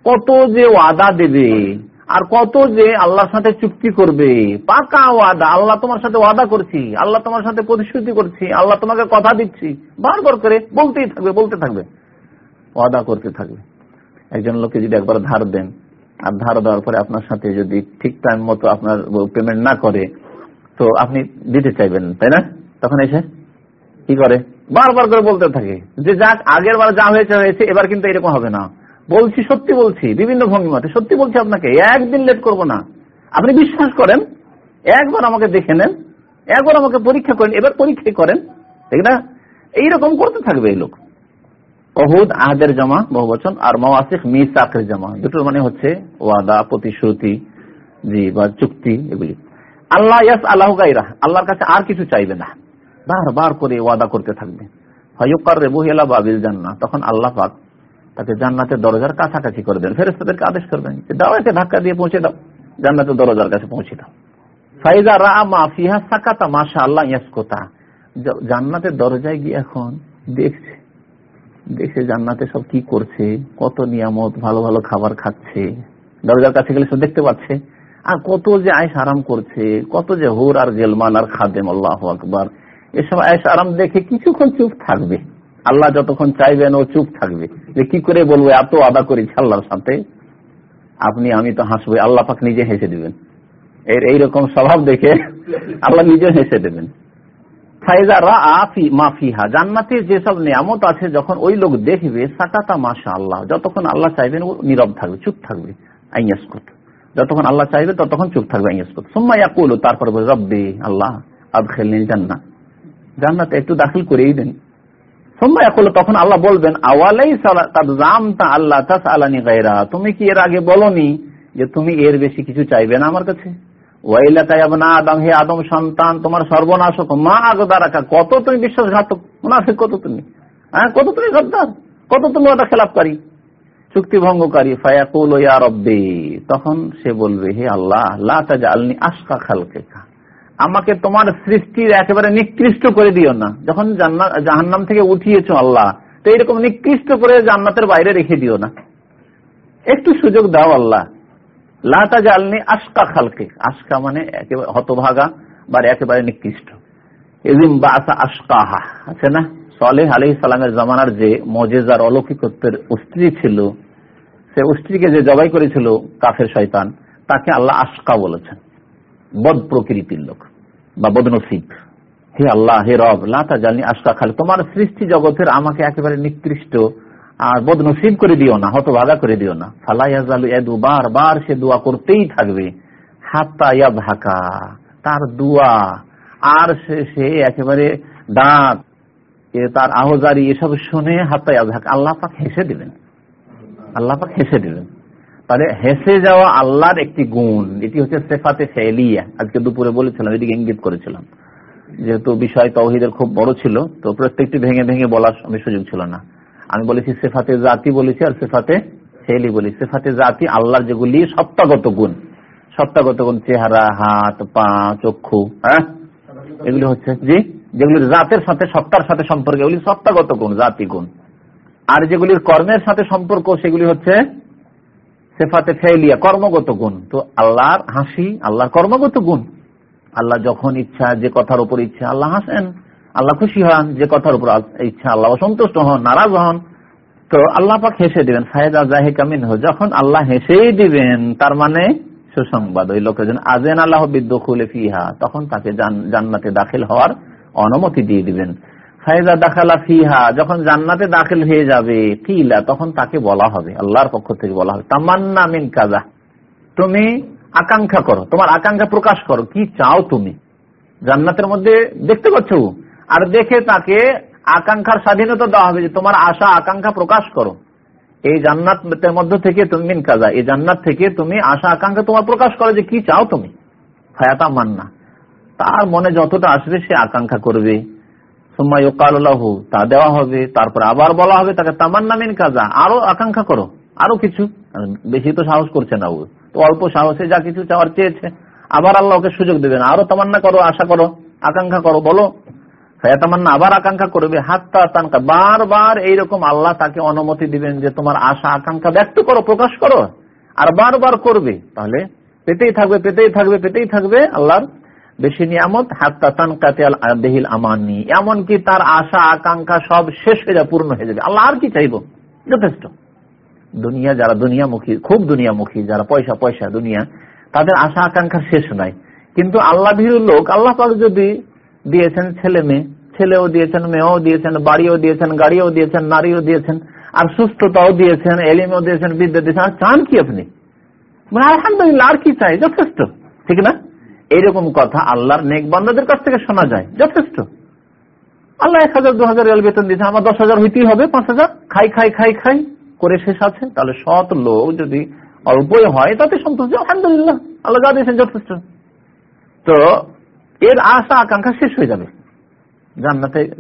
S1: কত যে ওয়াদা দেবে আর কত যে আল্লাহর সাথে চুক্তি করবে, পাকা ওয়াদা। আল্লাহ তোমার সাথে ওয়াদা করছি, আল্লাহ তোমার সাথে প্রতিশ্রুতি করছি, আল্লাহ তোমাকে কথা দিচ্ছি। বারবার করে বলতেই থাকবে, বলতে থাকবে। ওয়াদা করতে থাকবে। একজন লোককে যদি একবার ধার দেন, আর ধার দেওয়ার পরে আপনার সাথে যদি ঠিক টাইম মতো আপনার পেমেন্ট না করে, তো আপনি দিতে চাইবেন, তাই না? তখন এসে কি করে? বারবার করে বলতে থাকে, যে যাক, আগের বার যা হয়েছে হয়েছে, এবার কিন্তু এরকম হবে না। বলছি, সত্যি বলছি, বিভিন্ন ভঙ্গিমাতে সত্যি বলছি আপনাকে, একদিন লেট করব না। আপনি বিশ্বাস করেন, একবার আমাকে দেখে নেন, একবার আমাকে পরীক্ষা করেন, এবার পরীক্ষা করেন, ঠিক না? এইরকম করতে থাকবে এই লোক। অহুদ আহাদের জমা বহু বচন, আর মাওয়াসিক মিসাকের জমা। দুটোর মানে হচ্ছে ওয়াদা, প্রতিশ্রুতি, জি, বা চুক্তি এগুলি। আল্লাহ ইয়াস আল্লাহ গাইরা আল্লাহর কাছে আর কিছু চাইবে না। বারবার করে ওয়াদা করতে থাকবে। হয়ুকার রেবুহিলা বাবিল জান্না তখন আল্লাহ পাক তাকে জান্নাতের দরজার কাছাকাছি করে দেন। ফেরেস্তাদেরকে আদেশ করবেন দাও একে ধাক্কা দিয়ে পৌঁছে দাও, জান্নাতের দরজার কাছে পৌঁছে দাও। ফাইজা রা মা ফিহা সাকাতা মাশা আল্লাহ ইয়াস ইয়াসকোতা জান্নাতের দরজায় গিয়ে এখন দেখছে দেখছে জান্নাতে সব কি করছে, কত নিয়ামত, ভালো ভালো খাবার খাচ্ছে, দরজার কাছে গেলে সব দেখতে পাচ্ছে। আর কত যে আয়স আরাম করছে, কত যে হুর আর গেলমান আর খাদেম, আল্লাহ আকবর। এসব আয়স আরাম দেখে কিছুক্ষণ চুপ থাকবে। আল্লাহ যতক্ষণ চাইবেন ও চুপ থাকবে। যে কি করে বলব, এত আদা করেছি আল্লাহর সাথে। আপনি, আমি তো হাসবো, আল্লাহ পাক নিজে হেসে দিবেন। এর এইরকম স্বভাব দেখে আল্লাহ নিজে হেসে দেবেন। জান্নাতে যেসব নিয়ামত আছে যখন ওই লোক দেখবে, সাকাতা মাসা আল্লাহ যতক্ষণ আল্লাহ চাইবেন নীরব থাকবে, চুপ থাকবে যতক্ষণ আল্লাহ চাইবে, ততক্ষণ চুপ থাকবে সুম্মা ইয়াকুল, তারপর জান্নাত। জান্নাতে একটু দাখিল করেই দেন। তখন আল্লাহ বলবেন আল্লাহ তুমি কি এর আগে বলনি যে তুমি এর বেশি কিছু চাইবে না আমার কাছে? আদম, হে আদম সন্তান, তোমার সর্বনাশ মা কত তুমি বিশ্বাসঘাতক কত তুমি? হ্যাঁ কত তুমি কত তুমি ওটা খেলাপকারী? চুক্তি ভঙ্গকারী তখন সে বলবে, হে আল্লাহ আমাকে তোমার সৃষ্টির একেবারে নিকৃষ্ট করে দিও না। যখন জাহান্নাম থেকে উঠিয়েছো আল্লাহ, তো এরকম নিকৃষ্ট করে জান্নাতের বাইরে রেখে দিও না। একটু সুযোগ দাও আল্লাহ। লাতা জালনি আশকা খালকে আশকা মানে একেবারে হতভাগা বা একেবারে নিকৃষ্ট। আশকাহা, আছে না? সলেহ আলি সালামের জমানার যে মজেজার অলৌকিকত্বের ছিল, সে স্ত্রীকে যে জবাই করেছিল কাফের শয়তান, তাকে আল্লাহ আশকা বলেছেন। বদ প্রকৃতির লোক বা বদনসিব। হে আল্লাহ, হে রব লাতা জানি আশকা খালি তোমার সৃষ্টি জগতের আমাকে একেবারে নিকৃষ্ট। আর বদনসিব করে দিও না হতভাগা করে দিও না। ফালাইয়াজালু এদু বার সে দোয়া করতেই থাকবে। হাত্তা ভাকা তার দোয়া আর সে একেবারে দাঁত তার আহজারি এসব শুনে হাত্তা ইয়াবহাকা, আল্লাহ পাক হেসে দিবেন। আল্লাহ পাক হেসে দিবেন। তাহলে হেসে যাওয়া আল্লাহর একটি গুণ, এটি হচ্ছে সেফাতে ফেলিয়া। আজকে দুপুরে বলেছিলাম, এদিকে ইঙ্গিত করেছিলাম। যেহেতু বিষয় তৌহিদের খুব বড় ছিল, তো প্রত্যেকটি ভেঙে ভেঙে বলার আমি সুযোগ ছিল না। আমি বলেছি সেফাতে জাতি বলেছি আর সেফাতে ফেলি বলি সেফাতে জাতি আল্লাহর যেগুলি সত্তাগত গুণ। সত্তাগত গুণ, চেহারা, হাত, পা, চক্ষু হ্যাঁ? এগুলি হচ্ছে, জি? যেগুলি জাতের সাথে, সত্তার সাথে সম্পর্ক, এগুলি সত্তাগত গুণ, জাতি গুণ। আর যেগুলির কর্মের সাথে সম্পর্ক, সেগুলি হচ্ছে সেফাতে ফেলিয়া, কর্মগত গুণ। তো আল্লাহর হাসি, আল্লাহর কর্মগত গুণ। আল্লাহ যখন ইচ্ছা, যে কথার উপর ইচ্ছা, আল্লাহ হাসেন। আল্লাহ খুশি হন যে কথার উপর ইচ্ছা আল্লাহ অসন্তুষ্ট হন, নারাজ হন। তো আল্লাহ পাক হেসে দিবেন, ফায়দা জাহে কামিন যখন আল্লাহ হেসেই দিবেন, তার মানে সুসংবাদ। ওই লোকের জন্য আজেন আল্লাহ বিদ্যুলে ফিহা, তখন তাকে জান্নাতে দাখিল হওয়ার অনুমতি দিয়ে দিবেন। ফায়দা দাখালা ফিহা, যখন জান্নাতে দাখিল হয়ে যাবে, কিলা, তখন তাকে বলা হবে। আল্লাহর পক্ষ থেকে বলা হবে, তামান্না মিন কাজা তুমি আকাঙ্ক্ষা করো, তোমার আকাঙ্ক্ষা প্রকাশ করো, কি চাও তুমি? জান্নাতের মধ্যে দেখতে পাচ্ছ? আর দেখে তাকে আকাঙ্ক্ষার স্বাধীনতা দেওয়া হবে যে তোমার আশা, আকাঙ্ক্ষা প্রকাশ করো। এই জান্নাতের মধ্য থেকে তুমি মিন কাজা, এই জান্নাত থেকে তুমি আশা, আকাঙ্ক্ষা তোমার প্রকাশ করো যে কি চাও তুমি। ফায়াতা মান্না। তার মনে যতটা আসবে সে আকাঙ্ক্ষা করবে। তা দেওয়া হবে। তারপর আবার বলা হবে তাকে তামান্না মিন কাজা, আরও আকাঙ্ক্ষা করো, আরও কিছু। বেশি তো সাহস করছে না ও। তো অল্প সাহসে যা কিছু চাওয়ার চেয়েছে। আবার আল্লাহ ওকে সুযোগ দেবেন। আরও তামান্না করো, আশা করো, আকাঙ্ক্ষা করো, বলো। তামান্না আবার আকাঙ্ক্ষা করবে, হাত্তা তানকা বারবার এইরকম আল্লাহ তাকে অনুমতি দিবেন যে তোমার আশা, আকাঙ্ক্ষা ব্যক্ত করো, প্রকাশ করো। আর বারবার করবে, তাহলে পেতেই থাকবে পেতেই থাকবে পেতেই থাকবে আল্লাহর বেশি নিয়ামত। হাত্তা তানকাতে দেহিল আমানি। এমনকি তার আশা, আকাঙ্ক্ষা সব শেষ হয়ে যাবে পূর্ণ হয়ে যাবে। আল্লাহ আর কি চাইব? যথেষ্ট। দুনিয়া যারা দুনিয়ামুখী, খুব দুনিয়ামুখী, যারা পয়সা পয়সা, দুনিয়া, তাদের আশা, আকাঙ্ক্ষা শেষ নাই। কিন্তু আল্লাহ ভীর লোক, আল্লাহ পাক যদি দিয়েছেন ছেলে মেয়ে, ছেলেও দিয়েছেন, মেয়েও দিয়েছেন, বাড়িও দিয়েছেন, গাড়িও দিয়েছেন, নারীও দিয়েছেন, আর সুস্থতাও দিয়েছেন, এলিমেও দিয়েছেন, বিদ্যা দিয়েছেন। আর চান কি আপনি? আলহামদুলিল্লাহ, আর কি চাই? যথেষ্ট। ঠিক না? এইরকম কথা আল্লাহর নেক বান্দাদের কাছ থেকে শোনা যায়। যথেষ্ট। আল্লাহ এক হাজার, দু হাজার বেতন দিয়েছে আমার দশ হাজার হইতেই হবে, পাঁচ হাজার। খাই খাই খাই খাই। করে শেষ আছে তাহলে সৎ লোক যদি অল্পই হয়, তাতে সন্তোষ আলহামদুলিল্লাহ। আল্লাহ যা দিয়েছেন যথেষ্ট। তো এর আশা, আকাঙ্ক্ষা শেষ হয়ে যাবে। জান্নাতে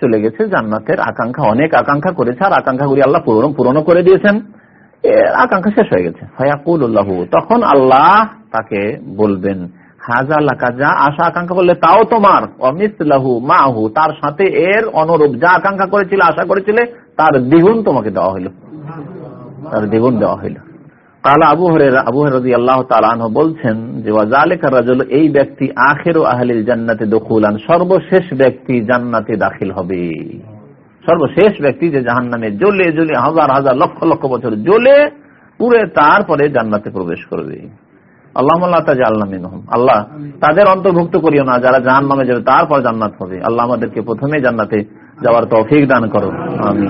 S1: চলে গেছে, জান্নাতের আকাঙ্ক্ষা, অনেক আকাঙ্ক্ষা করেছে, আর আকাঙ্ক্ষাগুলি আল্লাহ পূরণ পূরণ করে দিয়েছেন। এর আকাঙ্ক্ষা শেষ হয়ে গেছে। ফায়াকুল্লাহ তখন আল্লাহ তাকে বলবেন, হাজা লাকা, যা আশা, আকাঙ্ক্ষা করলে তাও তোমার। অমিসলাহু মাহু, তার সাথে এর অনুরূপ যা আকাঙ্ক্ষা করেছিলে, আশা করেছিলে, তার দ্বিগুণ তোমাকে দেওয়া হইল তার দ্বিগুণ দেওয়া হইল কালা আবু হরেরা আবু হরদি আল্লাহ তালাহ বলছেন যে ওয়াজালেকা রাজল এই ব্যক্তি আখের ও আহলিল জান্নাতে দখুলান সর্বশেষ ব্যক্তি জান্নাতে দাখিল হবে। সর্বশেষ ব্যক্তি যে জাহান নামে জ্বলে জ্বলে হাজার হাজার লক্ষ লক্ষ বছর জ্বলে পুরে তারপরে জান্নাতে প্রবেশ করবে। আল্লাহ আল্লাহ তাদের অন্তর্ভুক্ত করিও না, যারা জাহান নামে যাবে তারপর জান্নাত হবে। আল্লাহ আমাদেরকে প্রথমে জান্নাতে যাওয়ার তৌফিক দান করো আমি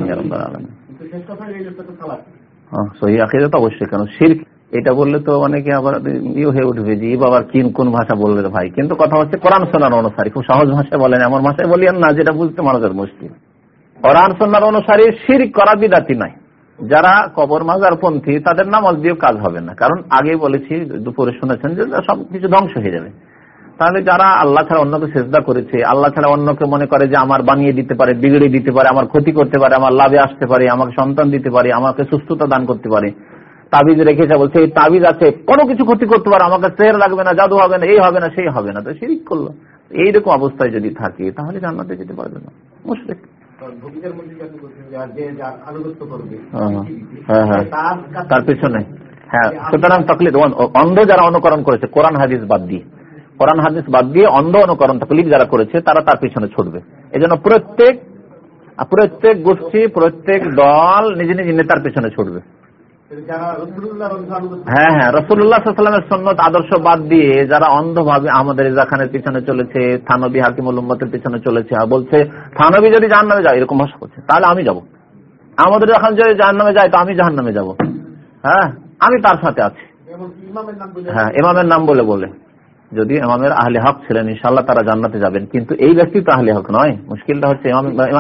S1: শির্ক, এটা বললে তো অনেকে আবার ইয়ে হয়ে উঠবে যে বাবার কিন কোন ভাষা বলবে ভাই? কিন্তু কথা হচ্ছে কোরআন সোনার অনুসারী, খুব সহজ ভাষায় বলেন, এমন ভাষায় বলিয়েন না যেটা বুঝতে মানুষের মুশকিল। কোরআন সোনার অনুসারী শির করা বিদাতি নাই যারা কবর মাজার পন্থী, তাদের নামাজ দিয়েও কাজ হবে না। কারণ আগে বলেছি, দুপুরে শুনেছেন যে সব কিছু ধ্বংস হয়ে যাবে। তাহলে যারা আল্লাহ ছাড়া অন্যকে চেষ্টা করেছে আল্লাহ ছাড়া অন্যকে মনে করে যে আমার বানিয়ে দিতে পারে বিগড়ে দিতে পারে আমার ক্ষতি করতে পারে আমার লাভে আসতে পারে আমাকে সন্তান দিতে পারে আমাকে সুস্থতা দান করতে পারে তাবিজ রেখেছে বলছে এই তাবিজ আছে কোনো কিছু ক্ষতি করতে পারে আমাকে চেয়ার লাগবে না জাদু হবে না এই হবে না সেই হবে না তো শিরিক করল। এইরকম অবস্থায় যদি থাকে তাহলে জান্নাতে যেতে পারবে না মুশরিক। হ্যাঁ, হ্যাঁ, হ্যাঁ। তার পিছনে হ্যাঁ। সুতরাং তকলিদ অন্ধ যারা অনুকরণ করেছে কোরআন হাদিস বাদ দিয়ে। কোরআন হাদিস বাদ দিয়ে অন্ধ অনুকরণ, তকলিফ যারা করেছে, তারা তার পিছনে ছুটবে। এই জন্য প্রত্যেক প্রত্যেক গোষ্ঠী, প্রত্যেক দল নিজ নিজ নেতার পিছনে ছুটবে। হ্যাঁ হ্যাঁ রসুল্লাহামের সন্ন্যত আদর্শ বাদ দিয়ে যারা অন্ধভাবে আমাদের ইজাখানের পিছনে চলেছে, থানবী হাকিমুল উম্মতের পিছনে চলেছে বলছে, থানবী যদি জাহান নামে যায়, এরকম ভাষা করছে, তাহলে আমি যাব। আমাদের যখন যদি জাহান নামে যায়, তো আমি জাহান নামে যাব। হ্যাঁ আমি তার সাথে আছি। হ্যাঁ ইমামের নাম বলে বলে। যদি ইমামের আহলে হক ছিলেন ইনশাল্লাহ তারা জান্নাতে যাবেন। কিন্তু এই ব্যক্তি তো আহলে হক নয়। মুশকিলটা হচ্ছে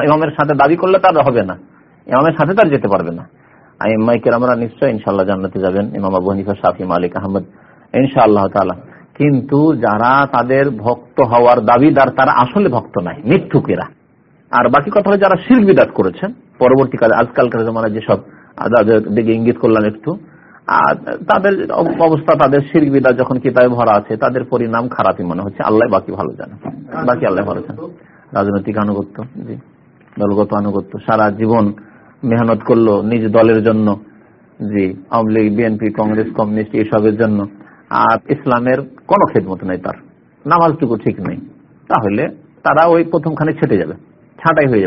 S1: ইমামের সাথে দাবি করলে তার হবে না। ইমামের সাথে তার যেতে পারবে না। আইমাইকের আমরা নিশ্চয় ইনশাল্লাহ জান্নাতে যাবেন। ইমাম আবু হানিফা, শাফি, মালিক, আহমদ, ইনশাআল্লাহ তালা কিন্তু যারা তাদের ভক্ত হওয়ার দাবিদার, তারা আসলে ভক্ত নাই, মিথ্যুকেরা। আর বাকি কথা হলো যারা শির বিদাত করেছেন, পরবর্তীকালে, আজকালকার জমানা যেসব দিকে ইঙ্গিত করলাম একটু তাদের অবস্থা, তাদের শির বিদাত যখন কিতাবে ভরা আছে, তাদের পরিণাম খারাপই মনে হচ্ছে। আল্লাহ বাকি ভালো জানে। বাকি আল্লাহ ভালো জানে। রাজনৈতিক আনুগত্য, জি। দলগত আনুগত্য, সারা জীবন মেহনত করল নিজ দলের জন্য, জি। আওয়ামী লীগ, বিএনপি, কংগ্রেস, কমিউনিস্ট, এসবের জন্য। আর ইসলামের কোনো খেদমত নেই তার। নামাজটুকু ঠিক নেই। তাহলে তারা ওই প্রথমখানে ছেটে যাবে। ছাঁটাই হয়ে যাবে।